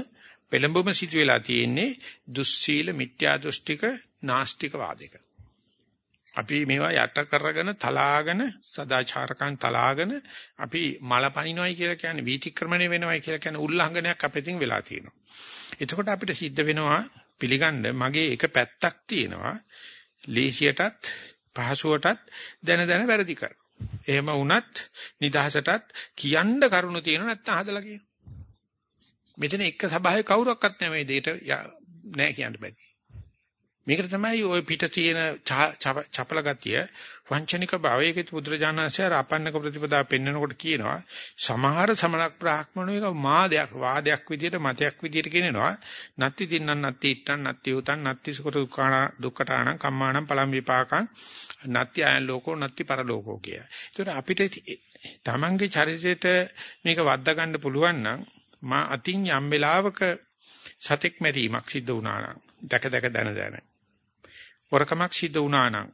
පෙළඹුම සිදු වෙලා තියෙන්නේ දුස්සීල මිත්‍යා දෘෂ්ටික නාස්තික වාදයක. අපි මේවා යට කරගෙන තලාගෙන සදාචාරකම් තලාගෙන අපි මල පනිනවයි කියලා කියන්නේ වීතික්‍රමණය වෙනවයි කියලා කියන්නේ උල්ලංඝනයක් අපිටින් වෙලා තියෙනවා. එතකොට අපිට සිද්ධ වෙනවා පිළිගන්න මගේ එක පැත්තක් තියෙනවා. ලේසියටත් පහසුවටත් දැන දැන වැරදි කර. එහෙම වුණත් නිදහසටත් කියන්න කරුණු තියෙන නැත්නම් හදලා කියන. මෙතන එක සභාවේ කවුරක්වත් නැහැ මේ දෙයට නෑ කියන්න බෑ. මේකට තමයි ওই පිට තියෙන චපල ගතිය වංචනික භාවයක පුදුරජානසය රාපන්නක ප්‍රතිපදා පෙන්වනකොට කියනවා සමහර සමලක් බ්‍රාහ්මණෝ එක මාදයක් වාදයක් විදියට මතයක් විදියට කියනවා නත්ති තින්නන් නත්ති ඉත්තන් නත්ති උතන් නත්ති සුඛ දුක්ඛාණ කම්මාණං පලම් විපාකං නත්ති අයන් ලෝකෝ නත්ති පරලෝකෝ කිය. ඒතර අපිට තමන්ගේ චරිතයට මේක වද්දා ගන්න පුළුවන් නම් මා අතින් යම් වෙලාවක සතෙක් මැරීමක් සිද්ධ වුණා නම් දැක දැක දන දන. වරකමක් සිද්ධ වුණා නම්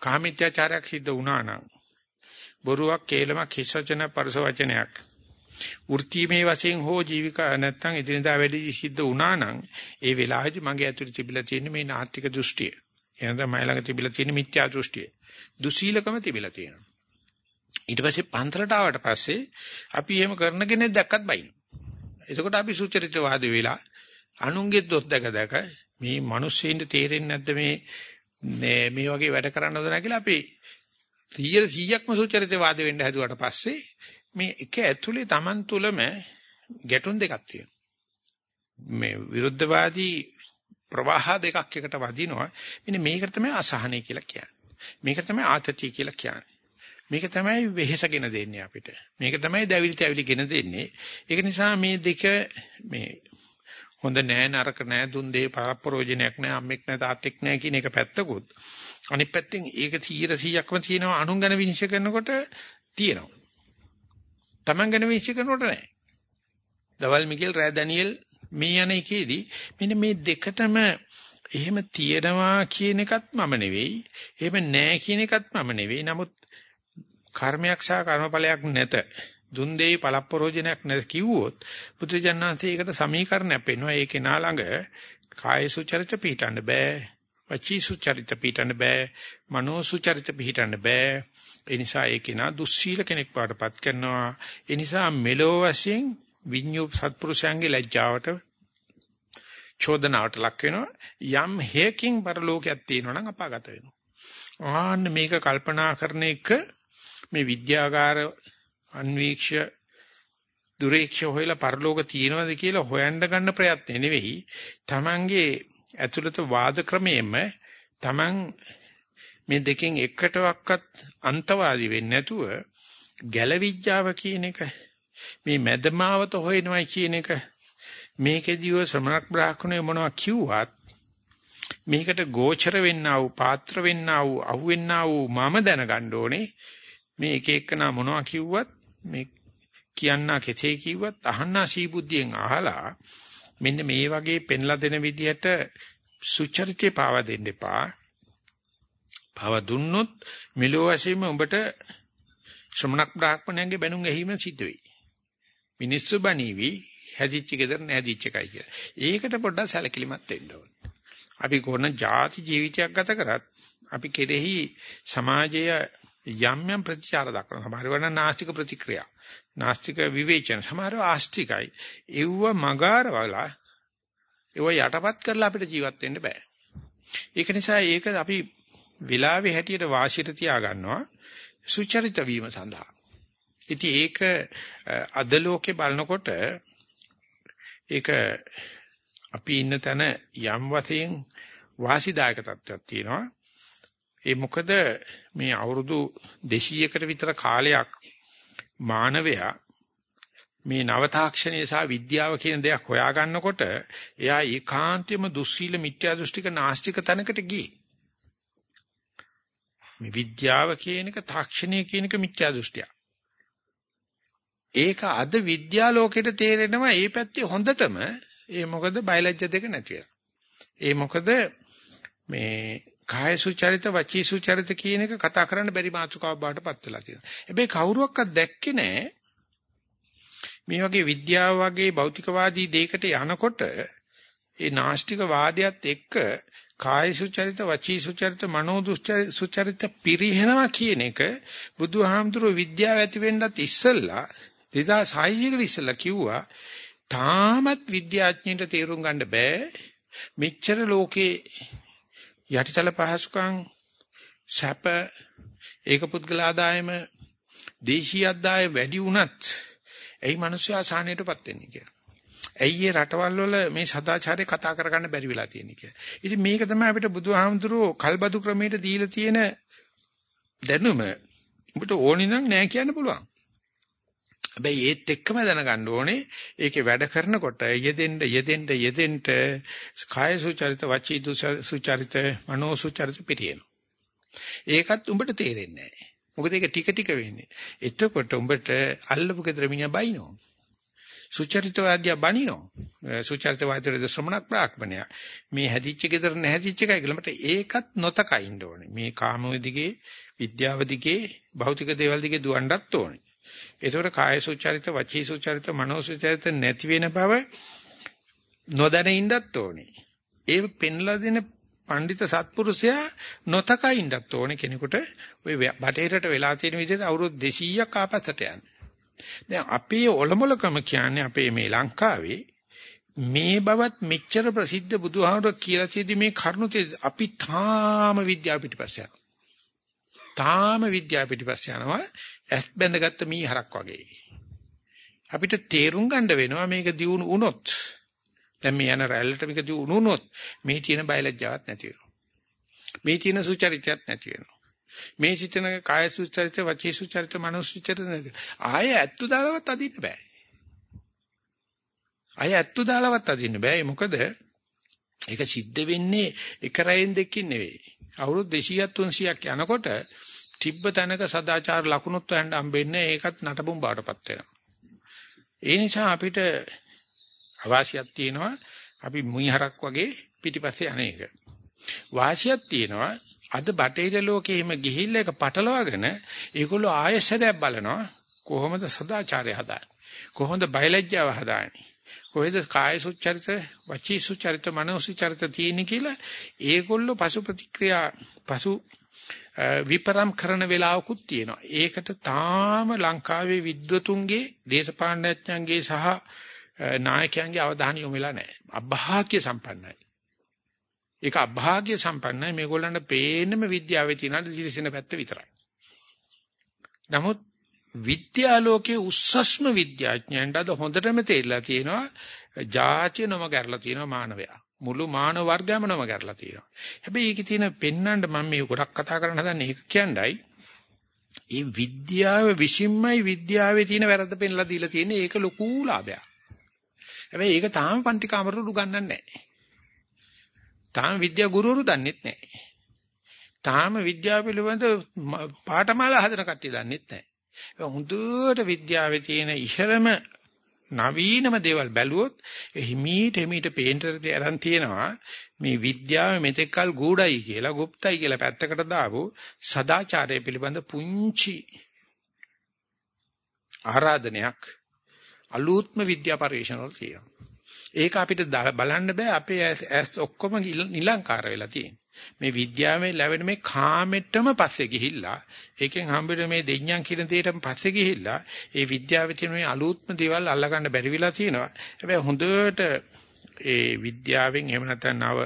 කාමීත්‍යාචාරයක් සිද්ධ වුණා නම් බොරුවක් කේලමක් හිස් වචන පරස වචනයක් වෘත්තීමේ වශයෙන් හෝ ජීවිකා නැත්තම් එදිනදා වැඩි සිද්ධ වුණා නම් ඒ වෙලාවේදී මගේ ඇතුළේ තිබිලා තියෙන මේ නාස්තික දෘෂ්ටිය. එහෙනම් මයි ළඟ තිබිලා තියෙන මිත්‍යා දෘෂ්ටිය. දුසීලකම තිබිලා තියෙනවා. ඊට පස්සේ පන්තරට ආවට පස්සේ අපි එහෙම කරන කෙනෙක් දැක්කත් බයින එතකොට අපි සුචරිතවාදී වෙලා අනුන්ගේ දොස් දැක දැක මේ මිනිස්සෙින්ද තේරෙන්නේ නැද්ද මේ මේ වගේ වැඩ කරන්න හදනා කියලා අපි 100%ක්ම සුචරිතවාද වෙන්න හැදුවට පස්සේ මේ එක ඇතුලේ Taman තුලම ගැටුම් දෙකක් තියෙනවා. මේ විරුද්ධවාදී ප්‍රවාහ දෙකක් එකට වදිනවා. මෙන්න මේක තමයි අසහනය කියලා කියන්නේ. මේක තමයි ආතතිය කියලා කියන්නේ. මේක තමයි වෙහෙසගෙන දෙන්නේ අපිට. මේක තමයි දැවිලි තැවිලි ගෙන දෙන්නේ. ඒක නිසා මේ දෙක මේ හොඳ නෑ නරක නෑ දුන් දෙය පරප්‍රෝජනයක් නෑ අම්මෙක් නෑ තාත්තෙක් නෑ කියන එක පැත්තකුත් අනිත් පැත්තෙන් ඒක 100%ක්ම තියෙනවා අනුන් ගැන විනිශ්චය කරනකොට තියෙනවා. Taman ගැන විනිශ්චය කරනකොට නෑ. දවල් මිකෙල් රෑ ඩැනියෙල් මේ යන එකේදී මෙන්න මේ දෙකටම එහෙම තියෙනවා කියන එකත් මම නෙවෙයි. එහෙම නෑ කියන එකත් මම නෙවෙයි. නමුත් කර්මයක් සහ කර්මඵලයක් නැත. දුන් දෙයි පළප්පරෝජනයක් නැති කිව්වොත් පුත්‍රජනනාන්සේ ඒකට සමීකරණයක් පෙන්වනවා. ඒ කෙනා ළඟ කාය සුචරිත පිටන්න බෑ. වචී සුචරිත පිටන්න බෑ. මනෝ සුචරිත පිටන්න බෑ. ඒ නිසා ඒ කෙනා දුස්සීල කෙනෙක් වඩපත් කරනවා. ඒ නිසා මෙලෝ වශයෙන් විඤ්ඤු සත්පුරුෂයන්ගේ ලැජ්ජාවට චෝදනාවට ලක් වෙනවා. යම් හේකින් පරලෝකයක් තියෙනවා නම් අපාගත වෙනවා. ආන්න මේක කල්පනා කරන එක මේ විද්‍යාගාර අන්වීක්ෂ දුරේක්ෂ හොයලා පරලෝක තියෙනවද කියලා හොයන්න ගන්න ප්‍රයත්න නෙවෙයි. Tamange ඇතුළත වාද ක්‍රමයෙන්ම Taman මේ දෙකෙන් එකටවත් අන්තවාදී වෙන්නේ නැතුව ගැලවිඥාව කියන එක මේ මැදමාවත හොයනවයි කියන එක මේකෙදිව ශ්‍රමණක් බ්‍රාහ්මණය මොනවා කිව්වත් මේකට ගෝචර වෙන්නා වූ පාත්‍ර වෙන්නා වූ අහුවෙන්නා වූ මම දැනගන්න ඕනේ මේ එක එකනා මොනවා කිව්වත් මේ කියන්නා කෙසේ කිව්වත් අහන්නා සීබුද්ධියෙන් අහලා මෙන්න මේ වගේ පෙන්ලා දෙන විදිහට සුචරිතේ පාව දෙන්න එපා. පාව දුන්නොත් මෙලෝ වශයෙන්ම උඹට ශ්‍රමණක් බ්‍රාහ්මණයන්ගේ බැනුම් ඇහිම සිද්ධ වෙයි. මිනිස්සු බණීවි හැදිච්ච ගෙදර නැදිච්ච එකයි කියලා. ඒකට පොඩ්ඩක් සැලකිලිමත් වෙන්න ඕන. අපි කොන ಜಾති ජීවිතයක් ගත කරත් අපි කෙරෙහි සමාජයේ යම් යම් ප්‍රතිචාර දක්වන සමහර වෙලාවට නාස්තික ප්‍රතික්‍රියා නාස්තික විවේචන සමහරව ආස්තිකයි. ඒව මගාරවලා ඒව යටපත් කරලා අපිට ජීවත් වෙන්න බෑ. ඒක නිසා ඒක අපි විලාවේ හැටියට වාසියට තියා ගන්නවා සුචරිත වීම සඳහා. ඉතින් ඒක අද ලෝකේ බලනකොට ඒක අපි ඉන්න තැන යම් වශයෙන් වාසිදායක තත්ත්වයක් තියෙනවා. ඒ මොකද මේ අවුරුදු 200කට විතර කාලයක් මානවයා මේ නව තාක්ෂණය සහ විද්‍යාව කියන දෙයක් හොයාගන්නකොට එයා ඒකාන්තයෙන්ම දුස්සීල මිත්‍යා දෘෂ්ටික නාස්තික තැනකට ගියේ. මේ විද්‍යාව කියන එක තාක්ෂණය කියන එක මිත්‍යා දෘෂ්ටියක්. ඒක අද විද්‍යා ලෝකෙට තේරෙනවා මේ පැත්තේ හොඳටම ඒ මොකද බයලජ්‍ය දෙක නැති ඒ මොකද මේ කාය සුචරිත වචී සුචරිත කියන එක කතා කරන්න බැරි මාතෘකාවක් බවට පත් වෙලා තියෙනවා. හැබැයි කවුරුවක්වත් දැක්කේ නැහැ. මේ වගේ විද්‍යාව වගේ භෞතිකවාදී දෙයකට යනකොට ඒ නාස්තික වාදයට එක්ක කාය සුචරිත වචී සුචරිත මනෝ සුචරිත පිරිහෙනවා කියන එක බුදුහාමුදුරුවෝ විද්‍යාව ඇති වෙන්නත් ඉස්සෙල්ලා 2006 කට ඉස්සෙල්ලා කිව්වා තාමත් විද්‍යාඥයින්ට තේරුම් ගන්න බෑ මෙච්චර ලෝකේ යටිතල පහසුකම් සැප ඒක පුද්ගල ආදායම දේශීය ආදාය වැඩි වුණත් එයි මිනිස්සු ආසානයටපත් වෙන්නේ කියලා. ඇයි ඒ රටවල් වල මේ සදාචාරය කතා කරගන්න බැරි වෙලා තියෙන්නේ කියලා. ඉතින් මේක තමයි අපිට බුදුහාමුදුරුවෝ කල්බදු ක්‍රමයට දීලා තියෙන දැනුම. ඔබට ඕනි නම් නෑ කියන්න පුළුවන්. හැබැයි ඒත් එක්කම දැනගන්න ඕනේ ඒකේ වැඩ කරනකොට යෙදෙන්න යෙදෙන්න යෙදෙන්න කාය සුචරිත වචී සුචරිත මනෝ සුචරිත පිටියන. ඒකත් උඹට තේරෙන්නේ නැහැ. මොකද ඒක ටික ටික වෙන්නේ. එතකොට උඹට අල්ලපු gedර මිනිහා බයිනෝ. සුචරිතවාදියා බනිනෝ. සුචරිතවාදීද ශ්‍රමණක් බ්‍රාහ්මණයා. මේ හැදිච්ච gedara නැහැදිච්ච එකයි කියලා මට ඒකත් නොතකයින්න ඕනේ. මේ කාමෝදිගේ විද්‍යාව දිගේ භෞතික දේවල් දිගේ දුවන්නත් ඕනේ. ඒතකොට කාය සුචරිත, වචී සුචරිත, මනෝ සුචරිත නැති වෙන බව නොදැන ඉන්නත් ඕනේ. ඒ පෙන්ලා දෙන පඬිත සත්පුරුෂයා නොතකා ඉන්නත් ඕනේ කෙනෙකුට ওই බටේරට වෙලා තියෙන විදිහට අවුරුදු 200ක් ආපස්සට යන්න. දැන් අපේ ඔලමුලකම කියන්නේ අපේ මේ ලංකාවේ මේ බවත් මෙච්චර ප්‍රසිද්ධ බුදුහාමුදුර කියලා තියෙදි මේ කරුණු අපි තාම විද්‍යාව පිටිපස්ස යනවා. තාම විද්‍යාව පිටිපස්ස යනවා ඇස් බැඳගත්ත මීහරක් වගේ. අපිට තේරුම් ගන්න වෙනවා මේක දියුණු වුණොත් දැන් මේ යන රැල්ලට මේක දියුණු වුණොත් මේ තියෙන බයලජ්ජාවක් නැති වෙනවා. මේ තියෙන සුචරිතයක් නැති වෙනවා. මේ සිතන කාය සුචරිත වචී සුචරිත මනෝ සුචරිත නැති. ආය ඇත්තු දාලවත් අදින්න බෑ. ආය ඇත්තු දාලවත් අදින්න බෑ. මොකද ඒක සිද්ධ වෙන්නේ එක රැයෙන් දෙකකින් නෙවෙයි. අවුරුදු 200ක් 300ක් යනකොට තිබ්බ තැනක සදාචාර ලකුණුත් හොයන්න හම්බෙන්නේ ඒකත් නටබුම් බාටපත් වෙනවා. ඒ නිසා අපිට අවාසියක් තියෙනවා අපි මුයිහරක් වගේ පිටිපස්සේ අනේක. වාසියක් තියෙනවා අද බටේර ලෝකෙ හිම ගිහිල්ලා ඒක පටලවාගෙන ඒගොල්ලෝ ආයෙසරයක් බලනවා කොහොමද සදාචාරය හදාන්නේ කොහොමද බයලජ්ජාව හදාන්නේ කොහෙද කාය සුචරිත වචී සුචරිත මනෝ සුචරිත තියෙන්නේ කියලා ඒගොල්ලෝ පසු ප්‍රතික්‍රියා පසු විපරම් කරන වෙලාවකුත් තියෙනවා. ඒකට තාම ලංකාවේ විද්වතුන්ගේ දේශපාලනඥයන්ගේ සහ නායකයන්ගේ අවධානය යොමු වෙලා නැහැ. අභාග්‍ය සම්පන්නයි. ඒක අභාග්‍ය සම්පන්නයි මේගොල්ලන්ට පේන්නම විද්‍යාවේ තියෙන දිලිසෙන පැත්ත විතරයි. නමුත් විද්‍යාලෝකයේ උස්සස්ම විද්‍යාඥයන්ට අද හොඳටම තේරිලා තියෙනවා ජාතිය නම ගැරලා තියෙනවා මානවයා. මුළු මානව වර්ගයම නම ගැරලා තියෙනවා. හැබැයි ඒකේ තියෙන පෙන්නන්න මම මේ ගොඩක් කතා කරන්න හදන්නේ ඒක කියන්නයි. ඒ විද්‍යාව විසින්මයි විද්‍යාවේ තියෙන වැරද්ද පෙන්ලා දීලා තියෙන්නේ ඒක ලොකු ලාභයක්. හැබැයි ඒක තාම පන්ති කාමරවල උගන්වන්නේ නැහැ. තාම විද්‍යා ගුරුවරු දන්නෙත් නැහැ. තාම විද්‍යාව පිළිබඳ පාඨමාලා හදන කට්ටිය දන්නෙත් නැහැ. හුදුට විද්‍යාවේ තියෙන ඉහළම නවීනම දේවල් බැලුවොත් හිමීට හිමීට පේන්ටරට අරන් තියෙනවා මේ විද්‍යාව මෙතෙක්කල් ගූඩයි කියලා গুপ্তයි කියලා පැත්තකට දාපු සදාචාරය පිළිබඳ පුංචි ආරාධනයක් අලුත්ම විද්‍යා පරිශන වල තියෙනවා. ඒක අපිට බලන්න බෑ අපේ ඇස් ඔක්කොම නිලංකාර වෙලා තියෙන. මේ විද්‍යාවේ ලැබෙන මේ කාමෙට්ටම පස්සේ ගිහිල්ලා ඒකෙන් හම්බෙන මේ දෙඤ්ඤම් කියන දෙයටම පස්සේ ගිහිල්ලා ඒ විද්‍යාවේ තියෙන මේ අලුත්ම දේවල් අල්ලගන්න බැරි වෙලා තියෙනවා. හැබැයි හොඳට ඒ විද්‍යාවෙන් එහෙම නැත්නම් නව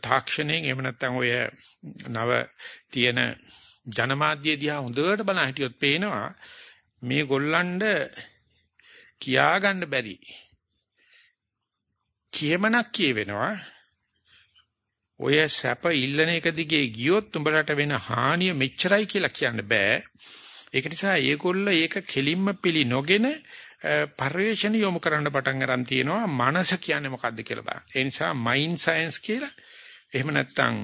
තාක්ෂණයෙන් එහෙම නැත්නම් ඔය නව තියෙන ජනමාධ්‍ය දිහා හොඳට බලන හිටියොත් පේනවා මේ ගොල්ලන්ඩ කියා ගන්න බැරි කියමනක් කියවෙනවා ඔය සැප ඉල්ලන එක දිගේ ගියොත් උඹලට වෙන හානිය මෙච්චරයි කියලා කියන්න බෑ. ඒක නිසා ඒගොල්ල ඒක කෙලින්ම පිළි නොගෙන පරිවේෂණ යොමු කරන්න පටන් ගන්න තියෙනවා. මනස කියන්නේ මොකද්ද කියලා බලන්න. ඒ නිසා මයින්ඩ් සයන්ස් කියලා එහෙම නැත්නම්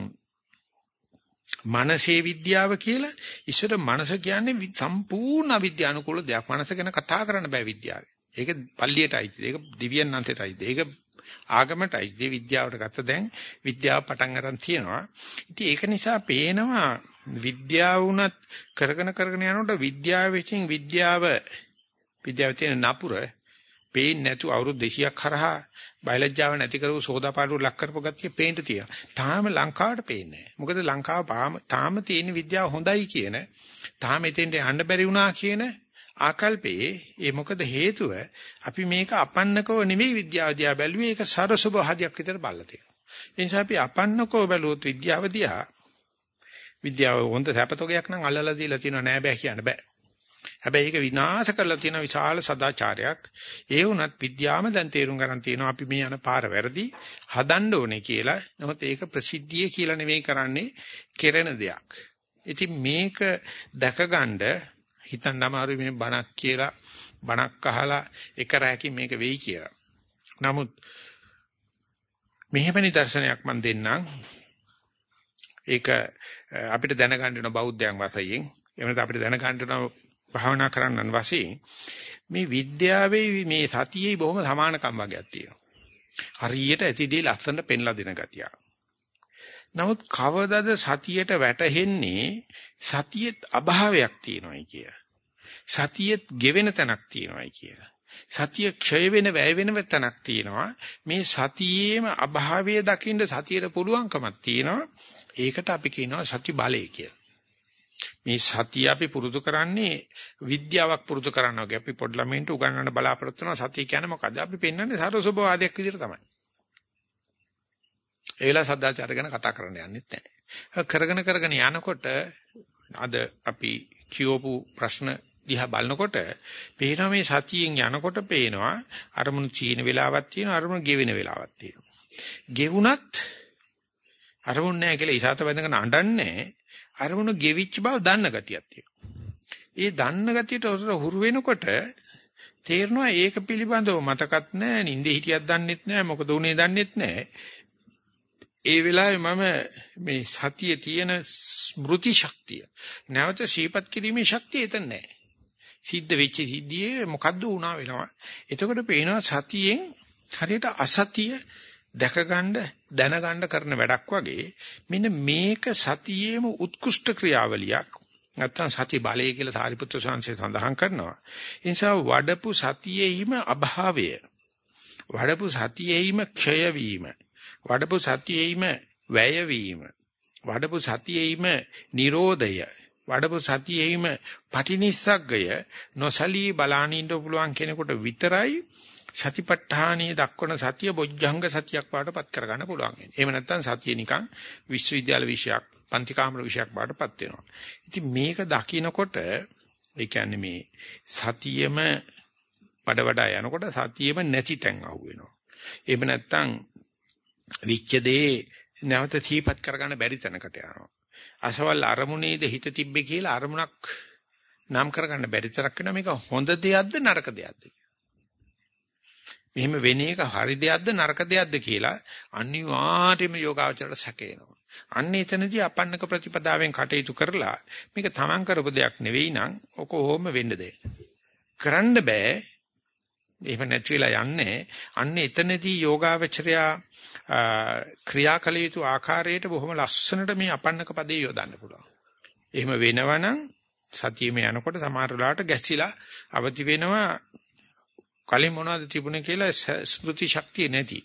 මනසේ විද්‍යාව කියලා ඉස්සර මනස කියන්නේ සම්පූර්ණ විද්‍යානුකූල දෙයක්. මනස ගැන කතා කරන්න බෑ විද්‍යාවේ. ඒක පල්ලියටයි. ඒක දිව්‍යන් අන්තයටයි. ඒක ආගමටයි දේ විද්‍යාවට ගත්ත දැන් විද්‍යාව පටන් ගන්න තියෙනවා. ඉතින් ඒක නිසා පේනවා විද්‍යාව උනත් කරගෙන කරගෙන යනකොට විද්‍යාව විසින් විද්‍යාව විද්‍යාව තියෙන නපුර පේන්නේ නැතු අවුරුදු 200ක් හරහා බයලජ්ජාව නැති කරපු සෝදාපාඩු ලක් කරපු ගතිය පේන්න තියෙනවා. තාම ලංකාවට පේන්නේ නැහැ. මොකද ලංකාව තාම තියෙන විද්‍යාව හොඳයි කියන තාම එතෙන්ට යන්න බැරි වුණා කියන ආකල්පයේ ඒ මොකද හේතුව අපි මේක අපන්නකව නෙවෙයි විද්‍යාව දිහා බැලුවේ ඒක සරසුබ හදියක් විතර බලලා තියෙනවා. ඒ නිසා අපි අපන්නකව බැලුවොත් විද්‍යාව දිහා විද්‍යාව හොඳ සැපතෝගයක් නම් අල්ලලා දීලා තියෙනව නෑ බෑ කියන්න බෑ. හැබැයි ඒක විනාශ කරලා තියෙන විශාල සදාචාරයක්. ඒ වුණත් විද්‍යාවම දැන් තේරුම් ගන්න තියෙනවා අපි මේ යන පාර වැරදි හදන්න ඕනේ කියලා. නමුත් ඒක ප්‍රසිද්ධිය කියලා නෙවෙයි කරන්නේ කෙරෙන දෙයක්. ඉතින් මේක දැකගන්න හිතන්න අමාරුයි මේ බණක් කියලා බණක් අහලා එක රැයකින් මේක වෙයි කියලා. නමුත් මෙහෙම නිදර්ශනයක් මම දෙන්නම්. ඒක අපිට දැනගන්න වෙන බෞද්ධයන් වශයෙන් එහෙම නැත්නම් අපිට දැනගන්න වෙන භාවනා කරන්නන් වශයෙන් මේ විද්‍යාවේ මේ සතියේ බොහොම සමානකම් වර්ගයක් තියෙනවා. හරියට ඇතිදී ලස්සනට පෙන්ලා දෙන ගතිය. නමුත් කවදද සතියට වැටහෙන්නේ සතියෙත් අභාවයක් තියෙනවායි කිය. සතියෙත් ගෙවෙන තැනක් තියෙනවායි කිය. සතිය ක්ෂය වෙන වැය වෙන තැනක් තියෙනවා. මේ සතියේම අභාවය දකින්න සතියට පුළුවන්කමක් තියෙනවා. ඒකට අපි කියනවා සති බලය කියලා. මේ සතිය අපි පුරුදු කරන්නේ විද්‍යාවක් පුරුදු කරනවා වගේ අපි පොඩි ළමයින්ට උගන්වන්න බලාපොරොත්තු වෙනවා සතිය කියන්නේ මොකද්ද අපි පෙන්වන්නේ සරසබවාදයක් විදිහට තමයි ඒ වෙලාව සදාචාර ගැන කතා කරන්න යන්නෙත් නැහැ කරගෙන කරගෙන යනකොට අද අපි කියවපු ප්‍රශ්න දිහා බලනකොට පේනවා මේ සතියෙන් යනකොට පේනවා අරමුණු චීන වෙලාවක් තියෙනවා අරමුණු ගෙවෙන වෙලාවක් තියෙනවා ගෙවුනත් අරමුණ නැහැ කියලා ඉසాత බඳගෙන අඬන්නේ අරමුණු ගෙවිච්ච බව දන්න ගතියක් තියෙනවා. ඒ දන්න ගතියට උතර හුරු වෙනකොට තේරෙනවා ඒක පිළිබඳව මතකත් නැහැ, නිින්දේ හිටියක් දන්නෙත් නැහැ, මොකද උනේ දන්නෙත් නැහැ. ඒ වෙලාවේ මම මේ සතියේ තියෙන ස්මෘති ශක්තිය නැවත ශීපත් කිරීමේ ශක්තිය එතන නැහැ. සිද්ධ වෙච්ච සිද්ධියේ මොකද්ද වුණා වෙනවා. එතකොට පේනවා සතියෙන් හරියට අසතිය දැකගන්න දැනගන්න කරන වැඩක් වගේ මෙන්න මේක සතියේම උත්කෘෂ්ඨ ක්‍රියාවලියක් නැත්තම් සති බලය කියලා සාරිපුත්‍ර සංසේ සඳහන් කරනවා ඒ නිසා වඩපු සතියේහිම අභාවය වඩපු සතියේහිම ක්ෂය වීම වඩපු සතියේහිම වැය වීම වඩපු සතියේහිම නිරෝධය වඩපු සතියේහිම පටිනිස්සග්ගය නොසලී බලානින්න පුළුවන් කෙනෙකුට විතරයි සතිපට්ඨානයේ දක්වන සතිය බොජ්ජංග සතියක් වාටපත් කරගන්න පුළුවන්. එහෙම නැත්නම් සතිය නිකන් විශ්වවිද්‍යාල විෂයක්, පන්ති කාමර විෂයක් වාටපත් වෙනවා. ඉතින් මේක දකිනකොට ඒ කියන්නේ මේ සතියෙම වඩ වඩා යනකොට සතියෙම නැති තැන් අහුවෙනවා. එහෙම නැත්නම් විච්ඡදේ නැවත තීපත් කරගන්න බැරි තැනකට යනවා. අසවල් අරමුණේද හිත තිබ්බේ කියලා අරමුණක් නම් කරගන්න බැරි තරක් වෙනවා මේක හොඳ දෙයක්ද නරක දෙයක්ද මෙහෙම වෙන එක හරි දෙයක්ද නරක දෙයක්ද කියලා අනිවාර්යයෙන්ම යෝගාවචරයට සැකේනවා. අන්න එතනදී අපන්නක ප්‍රතිපදාවෙන් කටයුතු කරලා මේක තමන් කරපු දෙයක් නෙවෙයි නම් ඔක ඕම වෙන්න දෙන්න. කරන්න බෑ. එහෙම නැති වෙලා යන්නේ. අන්න එතනදී යෝගාවචරයා ක්‍රියාකල යුතු ආකාරයට බොහොම ලස්සනට මේ අපන්නක පදේ යොදන්න පුළුවන්. එහෙම වෙනවනම් සතියෙම යනකොට සමහර වෙලාවට ගැසිලා අවදි වෙනවා කලින් මොනවද තිබුණේ කියලා ස්මෘති ශක්තිය නැති.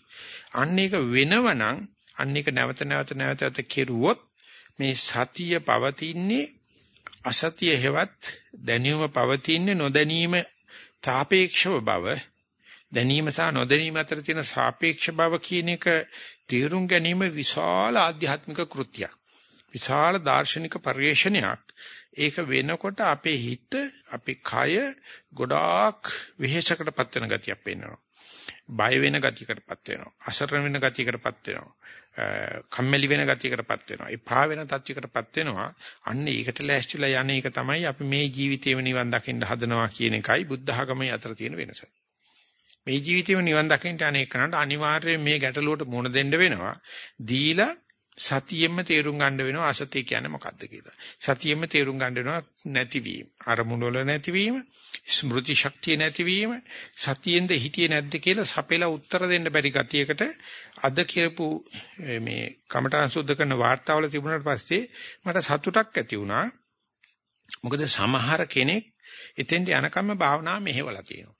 අන්න ඒක වෙනවනම් අන්න ඒක නැවත නැවත නැවත කෙරුවොත් මේ සතිය පවතින්නේ අසතිය හෙවත් දැනීම පවතින්නේ නොදැනීම තාපේක්ෂව බව දැනීම සහ නොදැනීම අතර තියෙන සාපේක්ෂ බව කියන එක තේරුම් ගැනීම විශාල ආධ්‍යාත්මික කෘත්‍යයක්. විශාල දාර්ශනික පරිශ්‍රණයක්. ඒක වෙනකොට අපේ හිත, අපේ කය ගොඩාක් විහෙසකටපත් වෙන ගතියක් පේනවා. බය වෙන ගතියකටපත් වෙනවා. අසරණ වෙන ගතියකටපත් වෙනවා. කම්මැලි වෙන ගතියකටපත් වෙනවා. එපා වෙන තත්යකටපත් වෙනවා. අන්න ඒකට ලෑස්තිලා යන්නේ ඒක තමයි අපි මේ ජීවිතේම නිවන් දකින්න හදනවා කියන එකයි බුද්ධ ආගමේ අතර තියෙන වෙනස. මේ ජීවිතේම නිවන් දකින්න අනේක කරනට අනිවාර්යයෙන් මේ ගැටලුවට මුහුණ දෙන්න වෙනවා. දීලා සතියෙම තේරුම් ගන්න වෙනවා අසතිය කියන්නේ මොකක්ද කියලා. සතියෙම තේරුම් ගන්න වෙනවා නැතිවීම. අරමුණු වල නැතිවීම, ස්මෘති ශක්තිය නැතිවීම, සතියෙන්ද හිටියේ නැද්ද කියලා සපෙලා උත්තර දෙන්න බැරි ගතියකට අද කියපු මේ කමඨාන් සුද්ධ කරන වාර්තාවල තිබුණාට පස්සේ මට සතුටක් ඇති වුණා. මොකද සමහර කෙනෙක් එතෙන්ට යනකම්ම භාවනාව මෙහෙवला තියෙනවා.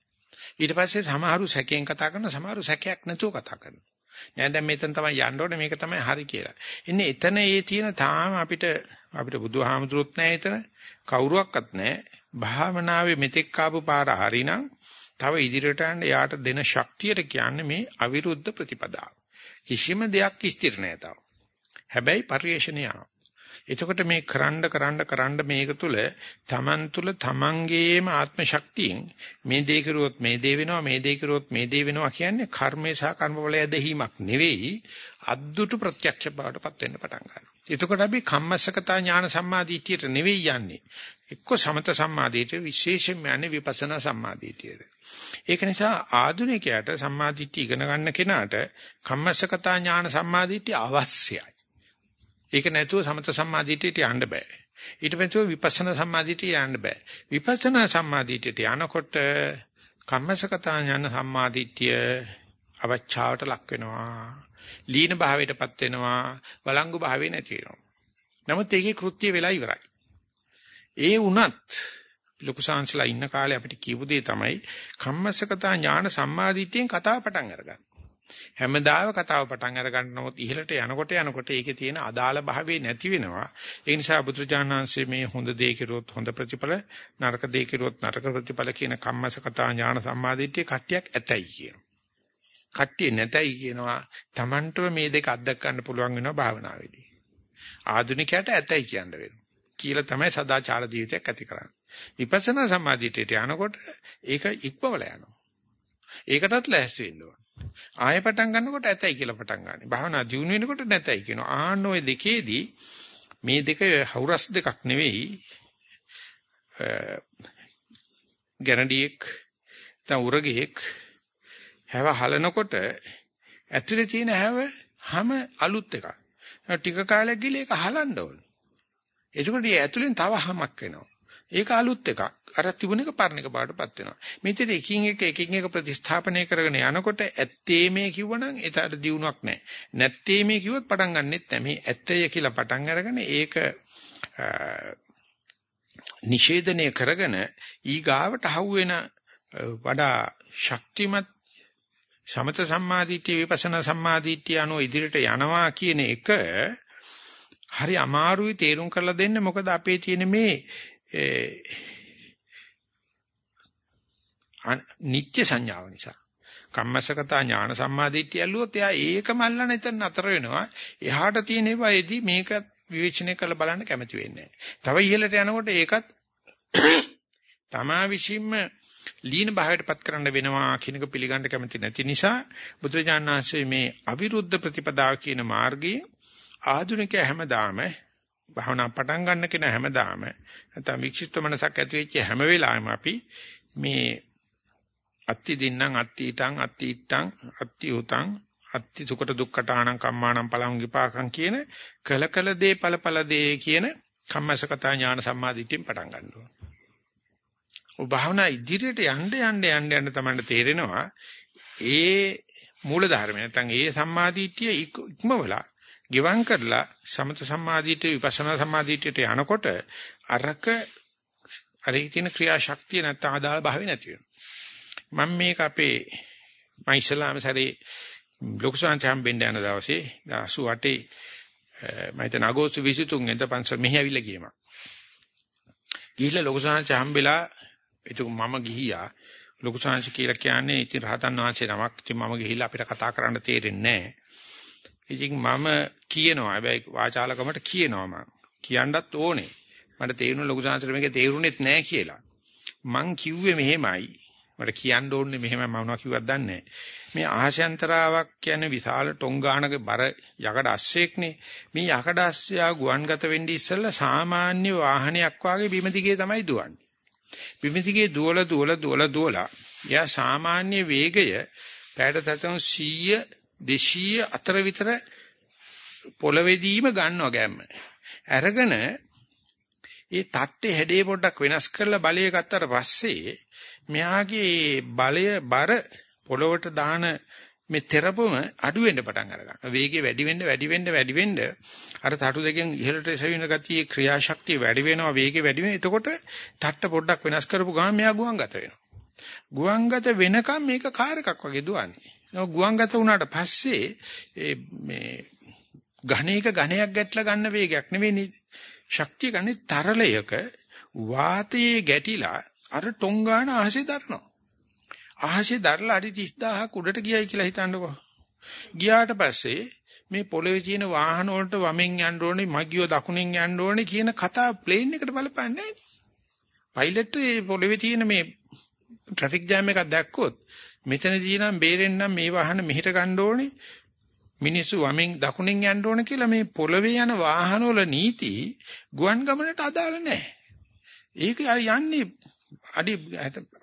ඊට පස්සේ සමහරු සැකයෙන් කතා කරනවා සමහරු සැකයක් නැතුව කතා කරනවා. නෑ දැන් මෙතන තමයි යන්න ඕනේ මේක තමයි හරි කියලා. ඉන්නේ එතන ඒ තියෙන තාම අපිට අපිට බුදුහාමුදුරුවොත් නෑ එතන කවුරුවක්වත් නෑ. භාවනාවේ මෙතෙක් ආපු පාර හරිනම් තව ඉදිරියට යන්න යාට දෙන ශක්තියට කියන්නේ මේ අවිරුද්ධ ප්‍රතිපදාව. කිසිම දෙයක් ස්ථිර නෑ තාම. හැබැයි පරිේශණය යනවා. එතකොට මේ කරන්න කරන්න කරන්න මේක තුල තමන් තුල තමන්ගේම ආත්ම ශක්තියෙන් මේ දේ කරුවොත් මේ දේ වෙනවා මේ දේ කරුවොත් මේ දේ වෙනවා කියන්නේ කර්මය සහ කර්මවලය දෙහිමක් නෙවෙයි අද්දුටු ප්‍රත්‍යක්ෂ බවටපත් වෙන්න පටන් ගන්නවා. එතකොට අපි කම්මස්සකතා ඥාන සම්මාදිටියට නෙවෙයි යන්නේ. එක්ක සමත සම්මාදිටිය විශේෂයෙන්ම යන්නේ විපස්සනා සම්මාදිටියට. ඒක නිසා ආධුනිකයාට සම්මාදිට්ඨිය ඉගෙන ගන්න කෙනාට කම්මස්සකතා ඥාන සම්මාදිට්ඨිය අවශ්‍යයි. ඒක නැතුව සමත සම්මාදිටියට යන්න බෑ. ඊට පස්සේ විපස්සනා සම්මාදිටිය යන්න බෑ. විපස්සනා සම්මාදිටියට යනකොට කම්මසකතා ඥාන සම්මාදිටිය අවචාවට ලක් වෙනවා. ලීන භාවයටපත් වෙනවා. වළංගු භාවේ නැති වෙනවා. නමුත් ඒකේ කෘත්‍ය වෙලා ඉවරයි. ඒ වුණත් ලොකු සංසලා ඉන්න කාලේ අපිට කියපු දේ තමයි කම්මස්සකතා ඥාන සම්මාදිට්ඨියෙන් කතාව පටන් අරගන්න. හැමදාම කතාව පටන් අර ගන්නවොත් ඉහළට යනකොට යනකොට ඒකේ තියෙන අදාළ භාවය නැති වෙනවා. ඒ නිසා බුදුචානන්සේ මේ හොඳ දේ කෙරුවොත් හොඳ ප්‍රතිඵල, නරක දේ කෙරුවොත් නරක ප්‍රතිඵල කියන කම්මසකතා ඥාන සම්මාදිට්ඨිය කට්ටියක් ඇතයි කියනවා. කට්ටිය නැතයි කියනවා. Tamanටම මේ දෙක අත්දැක ගන්න පුළුවන් වෙනවා භාවනාවේදී. ආධුනිකයට ඇතයි කියන්න වෙනවා. කියලා තමයි සදාචාර ජීවිතයක් ඇති කරන්නේ. විපස්සනා සමාධියට යනකොට ඒක ඉක්මවල යනවා. ඒකටත් ලෑස්ති වෙන්න ඕන. ආයෙ පටන් ගන්නකොට ඇතයි කියලා පටන් ගන්න. භාවනා දියුණු වෙනකොට නැතයි කියනවා. ආන්න ඔය දෙකේදී මේ දෙක හවුරස් දෙකක් නෙවෙයි. ගැරන්ඩියෙක් තව උරගෙක් හැව හලනකොට ඇතුලේ තියෙන හැව හැම අලුත් එකක්. ටික කාලයක් ගිහලා ඒක හලන්න ඕන. එතකොට ඒ ඇතුලෙන් තව හැමක් වෙනවා. ඒක අලුත් එකක්. අර තිබුණ එක පරණ එක බාටපත් වෙනවා. මෙතන එකින් එක එකින් එක ප්‍රතිස්ථාපනය කරගෙන යනකොට ඇත්තේ මේ කිව්වනම් ඒතර දියුණුවක් නැහැ. නැත්තේ මේ කිව්වොත් පටන් ගන්නෙත් නැහැ. මේ ඇත්තය කියලා පටන් අරගෙන ඒක නිෂේධනය කරගෙන ඊගාවට හවුවෙන වඩා ශක්තිමත් සමත සම්මාදිට්ඨිය විපස්සනා සම්මාදිට්ඨිය අනුව ඉදිරියට යනවා කියන එක හරි අමාරුයි තේරුම් කරලා දෙන්න මොකද අපේ තියෙන මේ නිත්‍ය සංඥාව නිසා. කම්මසකතා ඥාන සම්මාදිට්ඨිය ඇල්ලුවොත් එයා ඒකම අල්ලන එතන නතර වෙනවා. එහාට තියෙන ඒවාෙදි මේක විවේචනය කරලා බලන්න කැමති වෙන්නේ තව ඉහළට යනකොට ඒකත් තමා විශ්ීම ලීන භාවයටපත් කරන්න වෙනවා කියන එක පිළිගන්න කැමති නැති නිසා බුදුරජාණන් වහන්සේ මේ අවිරුද්ධ ප්‍රතිපදාව කියන මාර්ගයේ ආධුනිකය හැමදාම භාවනා පටන් ගන්න කෙනා හැමදාම නැත්නම් වික්ෂිප්ත මනසක් ඇති වෙච්ච හැම වෙලාවෙම අපි මේ අත්ති දින්නම් අත්තිටං අත්තිට්ටං අත්ති උතං අත්ති සුකට දුක්ඛටාණං කම්මාණං පලං විපාකං කියන කල කල දේ ඵල ඵල දේ කියන කම්මසකතා ඥාන සම්මාදිටියෙන් පටන් ගන්නවා. ඔබ භාවනා ඉදිරියට යන්න යන්න යන්න යන්න තමයි තේරෙනවා ඒ මූල ධර්ම නැත්නම් ඒ සම්මාදිටිය ඉක්මවලා ගෙවම් කරලා සමත සම්මාදිට විපස්සනා සම්මාදිටට යනකොට අරක අර හිතෙන ක්‍රියාශක්තිය නැත්නම් ආදාළ භාවය නැති වෙනවා. මම මේක අපේ මම ඉස්ලාම සැරේ ලොකු සංචම් බෙන්ඩ යන දවසේ 88 මම හිතන අගෝස්තු 23 වෙනිදා පන්සල් මෙහි ඇවිල්ලා ගියම. ගිහිල්ලා ලොකු සංචම් හම්බෙලා ඒක මම ගිහියා ලොකු සංච කියලා කියන්නේ ඉතින් රහතන් වහන්සේ නමක්. ඉතින් මම ගිහිල්ලා අපිට කතා කරන්න තේරෙන්නේ නැහැ. ඉතින් මම කියනවා හැබැයි වාචාලකමට කියනවා මම. කියන්නත් ඕනේ. මට තේරුණ ලොකු සංසාර මේක තේරුණෙත් නැහැ කියලා. මං කිව්වේ මෙහෙමයි. මට කියන්න ඕනේ මෙහෙමයි මම මොනවා කිව්වද දන්නේ මේ ආශයන්තරාවක් කියන්නේ විශාල ටොංගානක බර යකඩ අස්සෙක්නේ. මේ යකඩ අස්සයා ගුවන්ගත වෙන්නේ ඉස්සෙල්ලා සාමාන්‍ය වාහනයක් වාගේ බිම දිගේ තමයි දුවන්නේ. බිම දිගේ දුවල දුවල දුවල දුවලා යා සාමාන්‍ය වේගය පැයට තතන 100 200 අතර විතර පොළවේදීම ගන්නවා ගැම්ම. අරගෙන ඒ තට්ටේ හැඩේ පොඩ්ඩක් වෙනස් කරලා බලය ගත්තට පස්සේ මෙයාගේ බලය බර පොළවට දාන මේ තෙරපම අඩු වෙන්න පටන් අරගන්නවා. වේගය වැඩි වෙන්න වැඩි වෙන්න වැඩි වෙන්න අර තටු දෙකෙන් ඉහළට එසවින ගතියේ ක්‍රියාශක්තිය වැඩි වෙනවා වේගය වැඩි වෙනවා. එතකොට තට්ට පොඩ්ඩක් වෙනස් කරපු ගමන් මෙයා ගුවන්ගත වෙනවා. ගුවන්ගත වෙනකම් මේක කාර් එකක් වගේ දුවන්නේ. ගුවන්ගත වුණාට පස්සේ මේ ඝණයක ඝණයක් ගැටලා ගන්න වේගයක් නෙවෙයි ශක්තිය ගන්නේ තරලයක වාතයේ ගැටිලා අර ටොංගාන අහසේ දරනවා. අහසේ දරලා අඩි 30000ක් උඩට ගියයි කියලා හිතන්නකෝ. ගියාට පස්සේ මේ පොළවේ තියෙන වාහන වලට වමෙන් යන්න ඕනේ මගියෝ දකුණෙන් යන්න ඕනේ කියන කතා ප්ලේන් එකට බලපන්නේ නැහැ. පයිලට් ඒ පොළවේ තියෙන මේ ට්‍රැෆික් ජෑම් එකක් දැක්කොත් මෙතනදී නම් බේරෙන්නම් මේ වාහන මෙහෙට ගන්න ඕනේ මිනිස්සු වමෙන් දකුණෙන් යන්න ඕන කියලා මේ පොළවේ යන වාහනවල නීති ගුවන් ගමනට අදාළ නැහැ. ඒක යන්නේ අඩි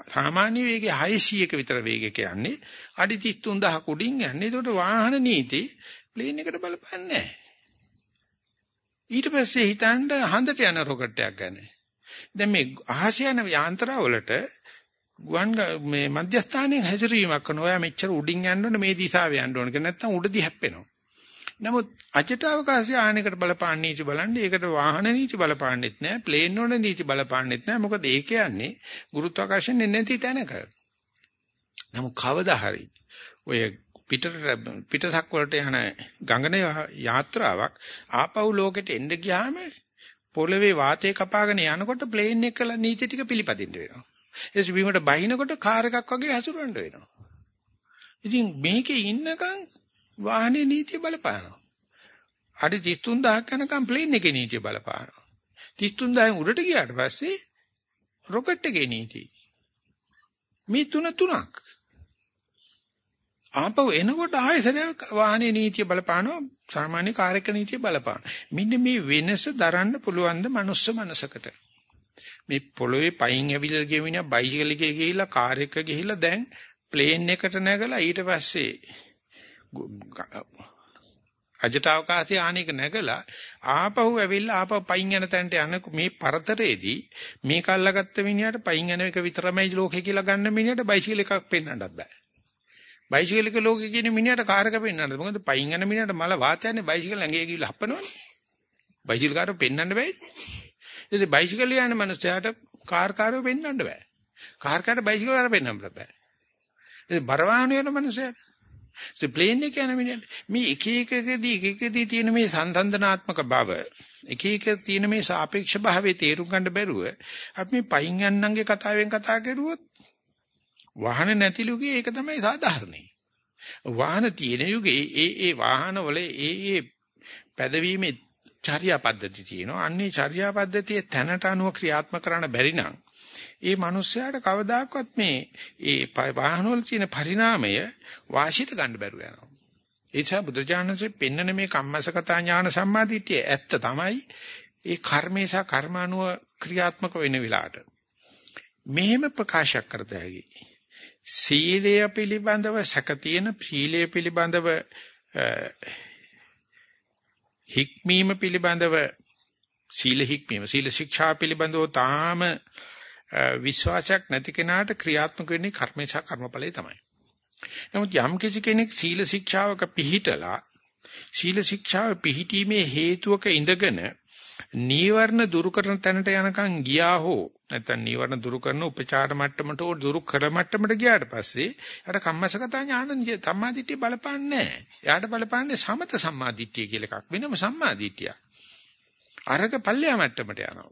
සාමාන්‍ය වේගය 600ක විතර වේගයක යන්නේ අඩි 33000 කුඩින් යන්නේ. ඒකට වාහන නීති ප්ලේන් එකට බලපන්නේ නැහැ. ඊට පස්සේ හිතන්න හඳට යන රොකට් එකක් ගන්න. දැන් මේ අහස යන යාන්ත්‍රවලට ගුවන් මේ මධ්‍යස්ථානයේ හැසිරීමක් කරන ඔයා මෙච්චර උඩින් යන්න ඕනේ මේ දිශාවේ යන්න ඕනේ. නැත්නම් උඩදී හැප්පෙනවා. නමුත් අජට අවකාශය ආනෙකට බලපාන්න නීති බලන්නේ ඒකට වාහන නීති බලපාන්නෙත් නෑ ප්ලේන් වල නීති බලපාන්නෙත් නෑ මොකද ඒ කියන්නේ ගුරුත්වාකර්ෂණය නැති තැනක නමුත් කවදා හරි ඔය පිටට පිටසක් වලට යන ගංගන යාත්‍රාවක් ආපහු ලෝකෙට එන්න ගියාම පොළවේ වාතය කපාගෙන යනකොට ප්ලේන් එක කළ නීති ටික පිළිපදින්න වෙනවා ඒ බීමට බහිනකොට කාර් එකක් වගේ හසුරවන්න වෙනවා ඉතින් මේකේ ඉන්නකම් වාහනේ නීතිය බලපානවා. අඩි 33000ක් යනකම් ප්ලේන් එකේ නීතිය බලපානවා. 33000න් උඩට ගියාට පස්සේ රොකට් එකේ නීතිය. මේ තුන තුනක්. ආපහු එනකොට ආයෙසරයක් වාහනේ නීතිය බලපානවා සාමාන්‍ය කාර් එක නීතිය බලපාන. මෙන්න මේ වෙනස දරන්න පුළුවන් ද මනුස්ස මනසකට. මේ පොළොවේ පයින් ඇවිල්ලා ගෙවිනා බයිසිකල් එකේ ගිහිල්ලා කාර් එක ගිහිල්ලා දැන් ප්ලේන් එකට නැගලා ඊට පස්සේ අජට අවකාශය ආනෙක නැගලා ආපහු ඇවිල්ලා ආපහු පයින් යන තැනට යන මේ පරතරේදී මේක අල්ලගත්ත මිනිහට පයින් යන එක විතරමයි ලෝකේ කියලා ගන්න මිනිහට බයිසිකල් එකක් පෙන්වන්නත් බෑ. බයිසිකල් එක ලෝකේ කියන මිනිහට කාර් එක පෙන්වන්නත්. මොකද පයින් යන මිනිහට මල වාතයන්නේ බයිසිකල් ඇඟේ ගිහලා හපනවනේ. බයිසිකල් කාරෝ පෙන්වන්න බෑ. ඉතින් බයිසිකල් යන මනුස්සයාට කාර් කාරෝ පෙන්වන්න බෑ. කාර් කාරට බයිසිකල් කාරෝ පෙන්වන්න බෑ. ඉතින් බර වාහන යන මනුස්සයාට ඒ ප්ලේන් එක යන මිනිහට මේ එක එකකදී එක එකදී තියෙන මේ සංසන්දනාත්මක බව එක එක තියෙන මේ සාපේක්ෂ භාවයේ තේරුම් ගන්න බැරුව අපි මේ පයින් යන්නන්ගේ කතාවෙන් කතා කරුවොත් වාහන නැති ලුගේ ඒක තමයි සාධාරණේ. වාහන තියෙන යුගේ ඒ ඒ වාහන වල ඒ ඒ පැදවීමේ චර්යා පද්ධති තියෙනවා. අන්නේ චර්යා පද්ධතියේ තැනට අනුව ක්‍රියාත්මක කරන්න බැරි නම් ඒ මිනිස්යාට කවදාකවත් මේ ඒ වාහනවල තියෙන පරිණාමය වාසිත ගන්න බැරුව යනවා. ඒ නිසා බුදුජානකසේ පෙන්නන මේ කම්මසකතා ඥාන සම්මාදිටිය ඇත්ත තමයි ඒ කර්මේ සහ කර්මානුව ක්‍රියාත්මක වෙන විලාට. මෙහෙම ප්‍රකාශ කරත හැකි. සීලය පිළිබඳව සැක තියෙන සීලය පිළිබඳව හික්මීම පිළිබඳව සීල හික්මීම සීල ශික්ෂා පිළිබඳව තාම විශ්වාසයක් නැති කෙනාට ක්‍රියාත්මක වෙන්නේ කර්මේශා කර්මඵලයේ තමයි. නමුත් යම් කිසි කෙනෙක් සීල ශික්ෂාවක පිහිටලා සීල ශික්ෂාව පිහිටීමේ හේතුවක ඉඳගෙන නීවරණ දුරු කරන තැනට යනකම් ගියා හෝ නැත්නම් නීවරණ දුරු කරන උපචාර මට්ටමට හෝ දුරු කර මට්ටමට ගියාට පස්සේ යාට කම්මසගතා ඥාන සම්මාදිට්ඨිය බලපාන්නේ නැහැ. යාට බලපාන්නේ සමත සම්මාදිට්ඨිය කියලා එකක් වෙනම සම්මාදිට්ඨිය. අරක පල්ලෙයා මට්ටමට යනවා.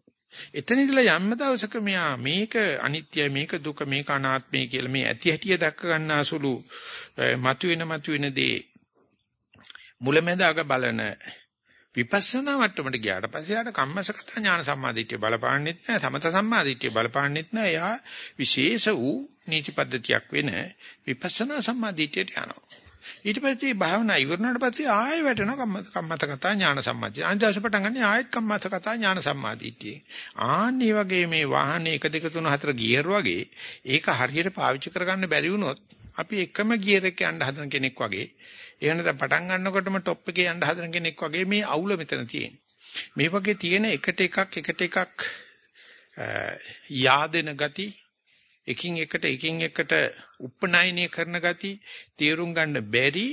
එතන ඉඳලා යම්ම දවසක මෙයා මේක අනිත්‍යයි මේක දුක මේක අනාත්මයි කියලා මේ ඇති හැටිය දැක්ක ගන්නාසුළු මතුවෙන මතුවෙන දේ මුලැමැදාක බලන විපස්සනා මට්ටමට ගියාට පස්සේ යාට කම්මසගත ඥාන සම්මාදිට්ඨිය බලපාන්නෙත් නැහැ සමත සම්මාදිට්ඨිය බලපාන්නෙත් නැහැ යා විශේෂ වූ නීති පද්ධතියක් වෙන විපස්සනා සම්මාදිට්ඨියට යනවා ඊට පස්සේ භාවනා ඉවරනාට පස්සේ ආයෙ වැටෙනවා කම්මත කතා ඥාන සම්මාදිය. අනිදාස පටන් ගන්න ආයෙත් කම්මත කතා ඥාන සම්මාදිටිය. ආන්නේ වගේ මේ වාහනේ 1 2 3 4 ගියර් වගේ ඒක හරියට පාවිච්චි කරගන්න බැරි වුණොත් අපි එකම ගියර් එක යන්න හදන කෙනෙක් වගේ එහෙම නැත්නම් පටන් ගන්නකොටම টොප් එකේ යන්න හදන කෙනෙක් වගේ මේ අවුල මෙතන තියෙන්නේ. මේ වගේ තියෙන එකට එකක් එකට එකක් yaadena gati එකින් එකට එකින් එකට උපනයනය කරන ගති තේරුම් ගන්න බැරි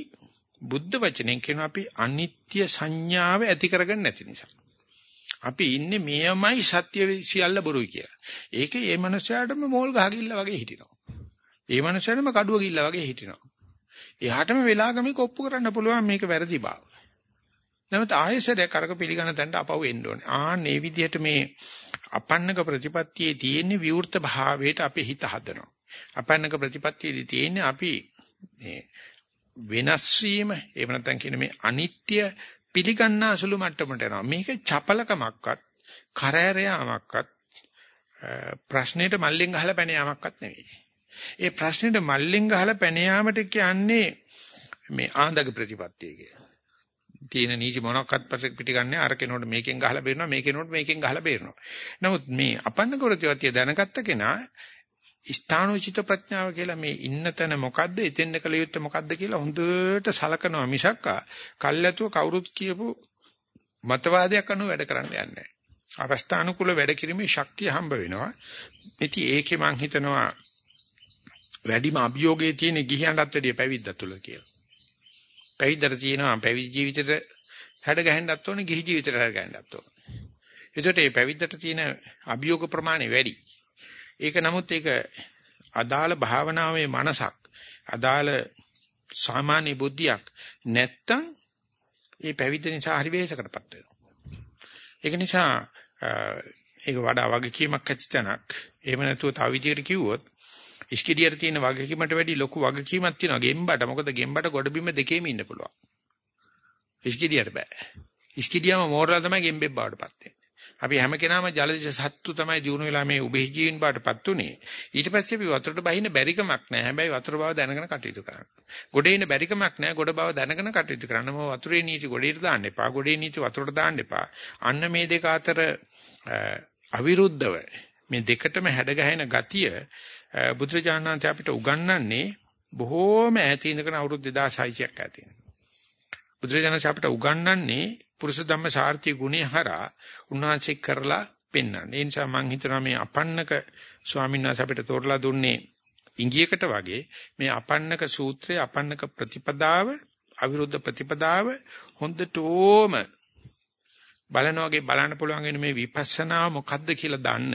බුද්ධ වචනෙන් කියන අපි අනිත්‍ය සංඥාව ඇති කරගන්න නැති නිසා. අපි ඉන්නේ මෙයමයි සත්‍ය සියල්ල බොරුයි කියලා. ඒකේ මේ මනුස්සයාටම මෝල් ගහගිල්ල වගේ හිටිනවා. ඒ මනුස්සයාටම කඩුව ගිල්ල වගේ හිටිනවා. එයාටම වෙලාගම කොප්පු කරන්න පුළුවන් මේක වැරදි බව. නමුත් ආයෙසරයක් අරක පිළිගන්න තැනට අපව එන්න ඕනේ. ආ මේ විදිහට මේ අපන්නක ප්‍රතිපත්තියේ තියෙන විවෘත භාවයට අපි හිත හදනවා. අපන්නක ප්‍රතිපත්තියේදී තියෙන්නේ අපි මේ වෙනස් වීම එහෙම නැත්නම් කියන මේ අනිත්‍ය පිළිගන්නා සුළු මට්ටමට එනවා. මේක චපලකමක්වත් කරෑරයාමක්වත් ප්‍රශ්නෙට මල්ලෙන් ගහලා පැන යාමක්වත් නෙවෙයි. ඒ ප්‍රශ්නෙට මල්ලෙන් ගහලා පැන යාමට කියන්නේ මේ ආන්දක ප්‍රතිපත්තිය කියලා. තියෙන නීති මොනක්වත් පිටිගන්නේ අර කෙනෝට මේකෙන් ගහලා බේරනවා මේ කෙනෝට මේකෙන් ගහලා බේරනවා. නමුත් මේ අපන්න කරතිවතිය දැනගත්ත කෙනා ස්ථානෝචිත ප්‍රඥාව කියලා මේ ඉන්න තැන මොකද්ද එතෙන්ද කළ යුත්තේ මොකද්ද කියලා හොඳට සලකනවා මිසක් කල්ැතුව කවුරුත් කියපු මතවාදයක් අනුව වැඩ කරන්න යන්නේ නැහැ. අවස්ථානුකූල වැඩ කිරීමේ ශක්තිය හම්බ වෙනවා. ඉතින් ඒකේ මම හිතනවා වැඩිම අභියෝගයේ තියෙන ගිහියන්ටත් වැඩිය පැවිද්දත් තුල කියලා. පැවිද්දට තියෙනවා පැවිදි ජීවිතේට හැඩ ගැහෙන්නත් ඕනේ ගිහි ජීවිතේට හැඩ ගැහෙන්නත් ඕනේ. ඒකට මේ පැවිද්දට තියෙන අභියෝග ප්‍රමාණය වැඩි. ඒක නමුත් ඒක අදාළ භාවනාවේ මනසක් අදාළ සාමාන්‍ය බුද්ධියක් නැත්තම් ඒ පැවිද්ද නිසා හරි වෙහෙසකටපත් වෙනවා. ඒක නිසා ඒක වඩා වගකීමක් ඇති තැනක්. එහෙම නැතුව තව විදිහකට කිව්වොත් ඉස්කිඩියට තියෙන වගකීමට වැඩි ලොකු වගකීමක් තියෙනවා ගෙම්බට. මොකද ගෙම්බට ගොඩබිම දෙකේම ඉන්න පුළුවන්. ඉස්කිඩියට බෑ. ඉස්කිඩියම මෝරලා තමයි ගෙම්බෙක් බවටපත් වෙන්නේ. අපි හැම කෙනාම ජලජ සත්තු තමයි දිනු වෙලා මේ උභේ ජීවින් බවටපත් උනේ. ඊට පස්සේ අපි වතුරට බහින්න බැරිකමක් නැහැ. හැබැයි වතුර බව දැනගෙන කටයුතු කරන්න. ගොඩේ ඉන්න බැරිකමක් නැහැ. ගොඩ බව දැනගෙන කටයුතු කරන්න. මොව වතුරේ නීති ගොඩේට දාන්න එපා. ගොඩේ නීති වතුරට දාන්න එපා. අන්න මේ දෙක අතර අවිරුද්ධව මේ දෙකටම හැඩ ගැහෙන ගතිය බුදුරජාණන් අපිට උගන්වන්නේ බොහෝම ඈත ඉඳගෙන අවුරුදු 2600ක් ඈත ඉඳගෙන. බුදුරජාණන් අපිට උගන්වන්නේ පුරුෂ ධම්ම සාර්ථි ගුණය හරහා උන්වහන්සේ කරලා පෙන්වන්නේ. ඒ නිසා මම හිතනවා මේ අපන්නක ස්වාමීන් වහන්සේ අපිට තෝරලා දුන්නේ ඉංගියකට වගේ මේ අපන්නක සූත්‍රයේ අපන්නක ප්‍රතිපදාව අවිරුද්ධ ප්‍රතිපදාව හොඳටම බලන වගේ බලන්න පුළුවන් වෙන මේ විපස්සනා මොකද්ද කියලා දන්න.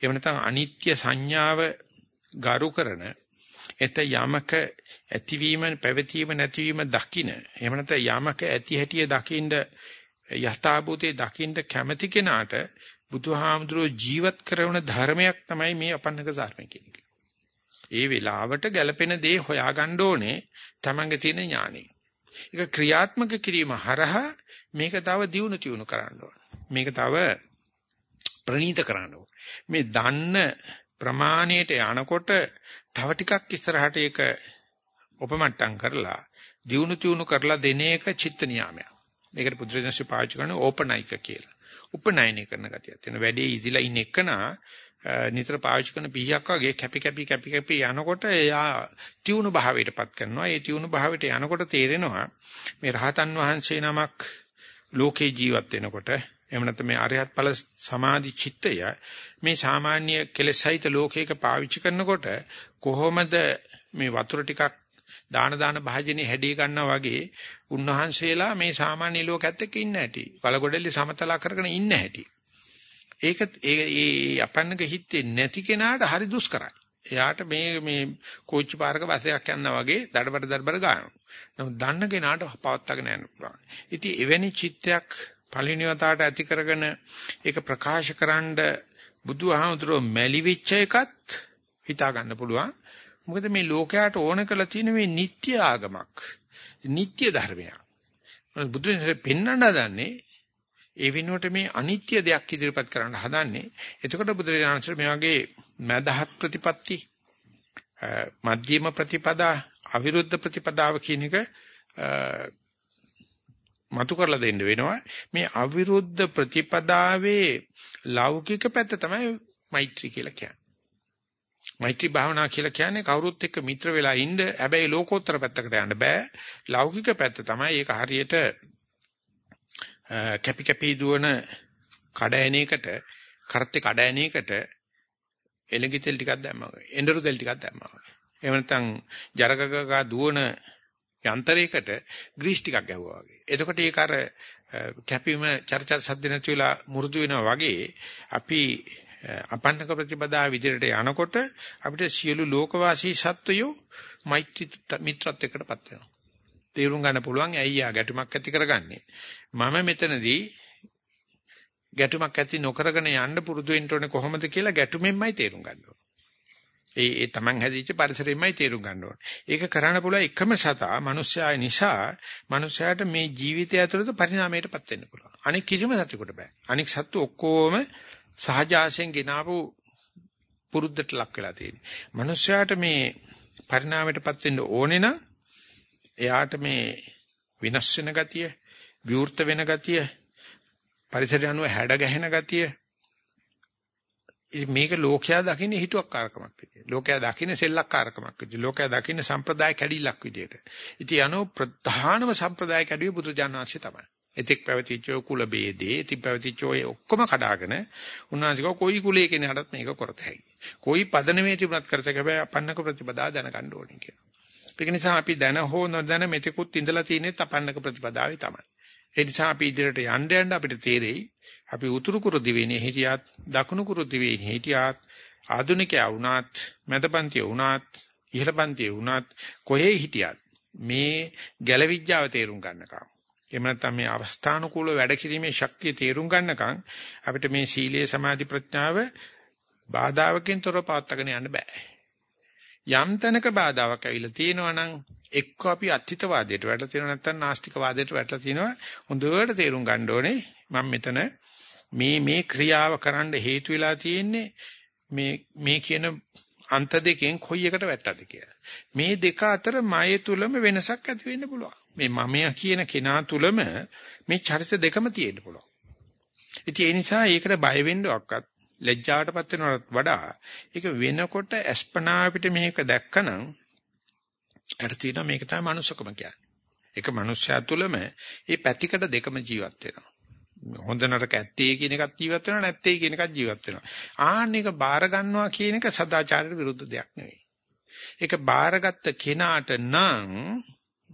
එහෙම නැත්නම් අනිත්‍ය සංඥාව ගරු කරන එත යමක ඇතිවීම පැවතීම නැතිවීම දකින එහෙම නැත්නම් යමක ඇති හැටිය දකින්න යථාභූතේ දකින්න කැමැති කෙනාට බුදුහාමුදුරුවෝ ජීවත් කරන ධර්මයක් තමයි මේ අපන්නක ධර්මය කියන්නේ. ඒ වෙලාවට ගැළපෙන දේ හොයාගන්න ඕනේ තමන්ගේ තියෙන ඥානෙ. ඒක ක්‍රියාත්මක කිරීම හරහා මේක තව දියුණු තියුණු කරන්න ඕන. මේක තව ප්‍රණීත කරන්න ඕන. මේ දන්න ප්‍රමාණයට යනකොට තව ටිකක් ඉස්සරහට ඒක උපමට්ටම් කරලා දියුණු තියුණු කරලා දෙන එක චිත්ත නියාමයක්. මේකට පුදුරජනසි පාවිච්චි කරන ඕපනයික කියලා. උපනයනය කරන ගතියක් තියෙන. වැඩේ ඉදිලා ඉන්න එකනා නිතර පාවිච්චි කරන පීයක් වගේ කැපි කැපි කැපි කැපි යනකොට එයා තියුණු භාවයටපත් කරනවා. ඒ තියුණු භාවයට යනකොට තේරෙනවා මේ රහතන් වහන්සේ නමක් ලෝකේ ජීවත් වෙනකොට එහෙම නැත්නම් මේ අරිහත් ඵල සමාධි චිත්තය මේ සාමාන්‍ය කෙලෙසහිත ලෝකයක පාවිච්චි කරනකොට කොහොමද මේ වතුර ටිකක් දාන දාන භාජනේ හැඩී ගන්නවා වගේ උන්වහන්සේලා මේ සාමාන්‍ය ලෝකයේත් එක්ක ඉන්න හැටි. කලකොඩෙල්ලි සමතලා කරගෙන ඉන්න හැටි. ඒක ඒ අපන්නක හිතේ නැති කෙනාට හරි දුෂ්කරයි. එයාට මේ මේ කෝච්චි පාරක බස් එකක් යනවා වගේ දඩබඩ දඩබඩ ගන්නවා. නමුත් දන්න කෙනාට පවත්වාගෙන යන්න පුළුවන්. ඉතින් එවැනි චිත්තයක් පළවෙනිවතාවට ඇති කරගෙන ඒක ප්‍රකාශකරනද බුදුහාමුදුරුවෝ මැලි වෙච්ච එකත් හිතා ගන්න පුළුවන්. මොකද මේ ලෝකයට ඕන කරලා තියෙන මේ නිත්‍ය ආගමක්. නිත්‍ය ධර්මයක්. බුදුන්සේ පෙන්වන්න හදන්නේ ඒ වෙනුවට මේ අනිත්‍ය දෙයක් ඉදිරිපත් කරන්න හදන්නේ. එතකොට බුදුරජාණන් මේ වගේ මදහත් ප්‍රතිපatti මධ්‍යම ප්‍රතිපදා අවිරුද්ධ ප්‍රතිපදාව කියන එක මතු කරලා දෙන්න වෙනවා. මේ අවිරුද්ධ ප්‍රතිපදාවේ ලෞකික පැත්ත තමයි මෛත්‍රී කියලා කියන්නේ. මෛත්‍රී භාවනා කියලා කියන්නේ කවුරුත් එක්ක මිත්‍ර වෙලා ඉන්න හැබැයි ලෝකෝත්තර පැත්තකට යන්න බෑ. ලෞකික පැත්ත තමයි ඒක හරියට කැපි කැපි දුවන කඩ එනයකට කරත්තේ කඩ එනයකට එලඟි තෙල් ටිකක් දැම්මා වගේ. එඬරු තෙල් ටිකක් දැම්මා වගේ. එහෙම නැත්නම් ජරකකක දුවන යන්ත්‍රයකට ග්‍රීස් ටිකක් ගැහුවා වගේ. එතකොට ඒක අර කැපීම චර්චර සද්ද නැති වෙලා මුරුදු වෙනවා වගේ අපි අපන්නක ප්‍රතිපදා විදිහට යනකොට අපිට සියලු ලෝකවාසී සත්වයෝ මෛත්‍රී මිත්‍රත්වයකටපත් වෙනවා. තේරුම් ගන්න පුළුවන් ඇයි යා ගැටුමක් ඇති කරගන්නේ. මම මෙතනදී ගැටුමක් ඇති නොකරගෙන යන්න පුරුදු වෙන්න ඕනේ කොහොමද කියලා ගැටුමෙන්මයි තේරුම් ගන්න ඕනේ. ඒ ඒ Taman හැදිච්ච පරිසරෙමයි තේරුම් ගන්න ඕනේ. ඒක කරන්න පුළුවන් එකම සතා මිනිස්යාය නිසා මිනිස්යාට මේ ජීවිතය ඇතුළත පරිණාමයටපත් වෙන්න පුළුවන්. අනික කිසිම සතෙකුට බෑ. අනික සත්තු ඔක්කොම සහජාසයෙන් ගෙනාවු පුරුද්දට ලක් වෙලා තියෙන්නේ. මිනිස්යාට මේ පරිණාමයටපත් වෙන්න ඕනේ නම් එයාට මේ විනාශ වෙන ගතිය, විවෘත වෙන ගතිය, පරිසරය අනුව හැඩ ගැහෙන ගතිය මේක ලෝකයා දකින්නේ හිතුවක්කාරකමක් විදියට. ලෝකයා දකින්නේ සෙල්ලක්කාරකමක් විදියට. ලෝකයා දකින්නේ සම්ප්‍රදාය කැඩිල්ලක් විදියට. ඉතින් අනෝ ප්‍රධානම සම්ප්‍රදාය කැඩුවේ බුදුජානනාංශය තමයි. එතෙක් පැවතිච්ච කුල ભેදේ, ඉති පැවතිච්ච ඔය ඔක්කොම කඩාගෙන උන්වහන්සේ කොයි කුලයේ කෙනාටත් මේක කරත හැකියි. කොයි පදනමේ තිබුණත් කරත හැබැයි අපන්නක ප්‍රතිපදා දැනගන්න ඕනේ කියලා. ඒක නිසා අපි දැන හෝ නොදැන මෙතෙකුත් ඉඳලා තියෙන්නේ අපන්නක ප්‍රතිපදාවේ තමයි. ඒ නිසා අපි ඉදිරියට යන්න යන්න අපිට තේරෙයි අපි උතුරු කුරු දිවයිනේ හිටියත් දකුණු කුරු දිවයිනේ හිටියත් ආධුනිකයා වුණත් මැදපන්තිය වුණත් ඉහළපන්තිය වුණත් කොහේ හිටියත් මේ ගැලවිඥාව තේරුම් ගන්නකම් එහෙම නැත්නම් මේ අවස්ථානුකූල වැඩ කිරීමේ ශක්තිය තේරුම් ගන්නකම් අපිට මේ සීලයේ සමාධි ප්‍රඥාව බාධාවකින් තොරව පවත්වාගෙන යන්න බෑ. යම් තැනක බාධාවක් ඇවිල්ලා තියෙනවා නම් එක්ක අපි අත්හිතවාදයට වැටලා තියෙනවා නැත්නම් නාස්තිකවාදයට වැටලා තියෙනවා හොඳට තේරුම් ගන්න ඕනේ මම මෙතන මේ මේ ක්‍රියාව කරන්න හේතු වෙලා තියෙන්නේ මේ මේ කියන අන්ත දෙකෙන් කොයි එකට වැට්ටද කියලා. මේ දෙක අතර මයේ තුලම වෙනසක් ඇති වෙන්න පුළුවන්. මේ මමයා කියන කෙනා තුලම මේ චරිත දෙකම තියෙන්න පුළුවන්. ඉතින් ඒ නිසා ඒකට බය වෙන්නවක්වත් ලැජ්ජාවටපත් වෙනවට වඩා ඒක වෙනකොට අස්පනා අපිට මේක දැක්කනම් අර තියෙනවා මේක තමයි manussකම කියන්නේ. ඒක මනුස්සයා තුලම මේ පැතිකඩ දෙකම ජීවත් වෙනවා. හොඳ නරක ඇත්තේ කියන එකක් ජීවත් වෙනවා නැත්තේ කියන එකක් ජීවත් වෙනවා. ආන්න එක බාර ගන්නවා කියන එක සදාචාරයට විරුද්ධ දෙයක් නෙවෙයි. ඒක බාරගත්ත කෙනාට නම්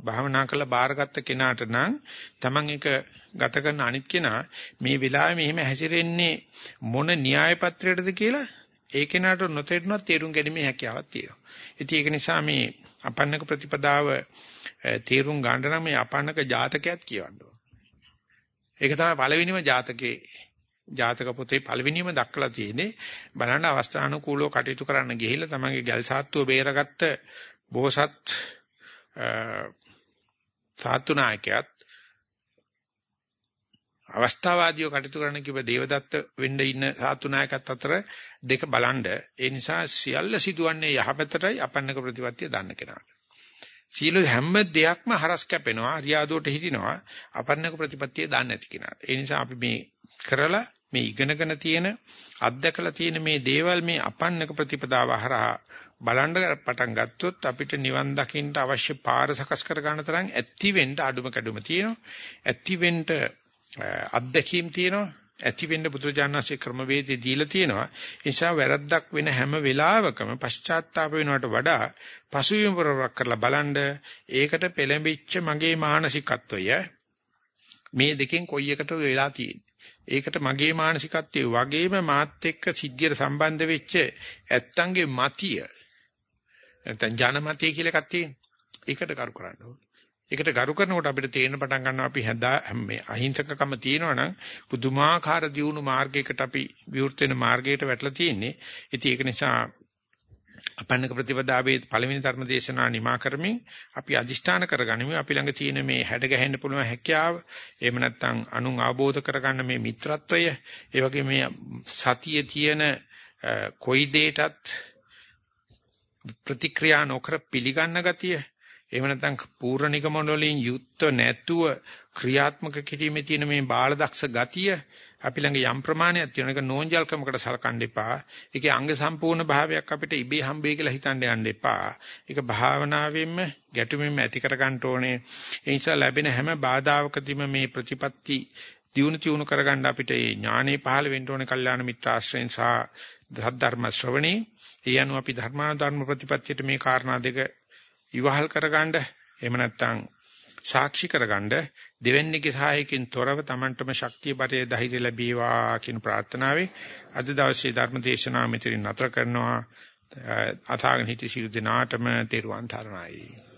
භාවනා කරලා බාරගත්ත කෙනාට නම් Taman එක ගත කරන අනිත් කෙනා මේ වෙලාවේ මෙහෙම හැසිරෙන්නේ මොන න්‍යාය පත්‍රයටද කියලා ඒ කෙනාට නොතේරුණත් තේරුම් ගැනීමේ හැකියාවක් තියෙනවා. ඉතින් ඒක නිසා මේ අපන්නක ප්‍රතිපදාව තේරුම් ගන්න නම් මේ අපන්නක ජාතකයක් කියවන්න ඕන. ඒක තමයි පළවෙනිම ජාතකේ ජාතක පොතේ පළවෙනිම දක්වලා තියෙන්නේ බලන්න අවස්ථානුකූලව කටයුතු කරන්න ගිහිල්ලා තමන්ගේ ගල් සාත්තුව බේරගත්ත බෝසත් සාත්තු නායකයාත් අවස්ථාවාදීව කටයුතු කරන කිව්ව දේවදත්ත වෙන්න ඉන්න සාත්තු නායකත් අතර දෙක බලන්ඩ ඒ නිසා සියල්ල සිදුවන්නේ යහපතටයි අපන්නක ප්‍රතිපත්තිය දන්න කෙනාට. සීල හැම දෙයක්ම හරස් කැපෙනවා රියාදුවට හිටිනවා අපන්නක ප්‍රතිපත්තිය දන්නේ නැති කෙනාට. ඒ නිසා අපි මේ කරලා මේ ඉගෙනගෙන තියෙන අත්දකලා තියෙන මේ දේවල් මේ අපන්නක ප්‍රතිපදාව හරහා බලන්න පටන් ගත්තොත් අපිට නිවන් දකින්න අවශ්‍ය පාර සකස් කර ගන්න තරම් ඇති වෙන්න අඩුම කැඩුම තියෙනවා. ඇති වෙන්න අත්දැකීම් තියෙනවා. ඇති වෙන්න බුදුරජාණන්සේ ක්‍රමවේදය දීලා තියෙනවා. ඒ නිසා වැරද්දක් වෙන හැම වෙලාවකම පශ්චාත්තාප වෙනවට වඩා පසුබිම පරවක් කරලා බලන්න ඒකට පෙළඹිච්ච මගේ මානසිකත්වය මේ දෙකෙන් කොයි එකට වෙලා තියෙන්නේ. ඒකට මගේ මානසිකත්වයේ වගේම මාත් එක්ක සිද්ධියට සම්බන්ධ වෙච්ච ඇත්තන්ගේ මතිය නැත්නම් ජනමතිය කියලා එකක් තියෙනවා. ඒකට කරු කරන්න ඕනේ. ඒකට ගරු කරනකොට අපිට තේරෙන පටන් ගන්නවා අපි හැදා මේ අහිංසකකම තියෙනවා නම් පුදුමාකාර දියුණු මාර්ගයකට අපි විවෘත වෙන මාර්ගයට වැටලා තියෙන්නේ. ඉතින් ඒක නිසා අපන්නක ප්‍රතිපදාවේ පළවෙනි ධර්ම දේශනා නිමා කරමින් අපි අදිෂ්ඨාන කරගනිමු අපි ළඟ තියෙන මේ හැඩ ගැහෙන්න පුළුවන් හැකියාව එහෙම නැත්නම් අනුන් අවබෝධ කරගන්න මේ මිත්‍රත්වය ඒ වගේ මේ සතියේ තියෙන කොයි දෙයකටත් ප්‍රතික්‍රියා නොකර පිළිගන්න ගතිය එහෙම නැත්නම් පූර්ණ නිගමන වලින් යුක්ත නැතුව ක්‍රියාත්මක කිරීමේ තියෙන මේ බාලදක්ෂ ගතිය අපි ළඟ යම් ප්‍රමාණයක් තියෙන එක නෝන්ජල්කමකට සලකන්න එපා. ඒකේ අංග සම්පූර්ණ භාවයක් අපිට ඉබේ හම්බෙයි කියලා හිතන්න යන්න එපා. ඒක භාවනාවෙන්ම ගැටුමෙන්ම ඇති කර ගන්න ඕනේ. ඒ නිසා ලැබෙන හැම බාධාවකදීම මේ ප්‍රතිපatti දියුණු තියුණු කරගන්න අපිට මේ ඥානෙ පහළ වෙන්න ඕනේ. කල්යාණ මිත්‍ර ආශ්‍රයෙන් සහ ධර්ම ශ්‍රවණේ. ඒ අනුව අපි ධර්මානුධර්ම ප්‍රතිපත්තියට මේ කාරණා දෙක ඉවහල් කරගන්න එහෙම නැත්නම් සාක්ෂි කරගන්න දෙවැන්නේගේ සහායකින් තොරව Tamanටම ශක්තිය බරේ ධෛර්ය ලැබේවා කියන ප්‍රාර්ථනාවෙන් අද දවසේ ධර්ම දේශනාව මෙතනින් නතර කරනවා. අථාගනිත සියලු දෙනාටම තෙරුවන් තරණයි.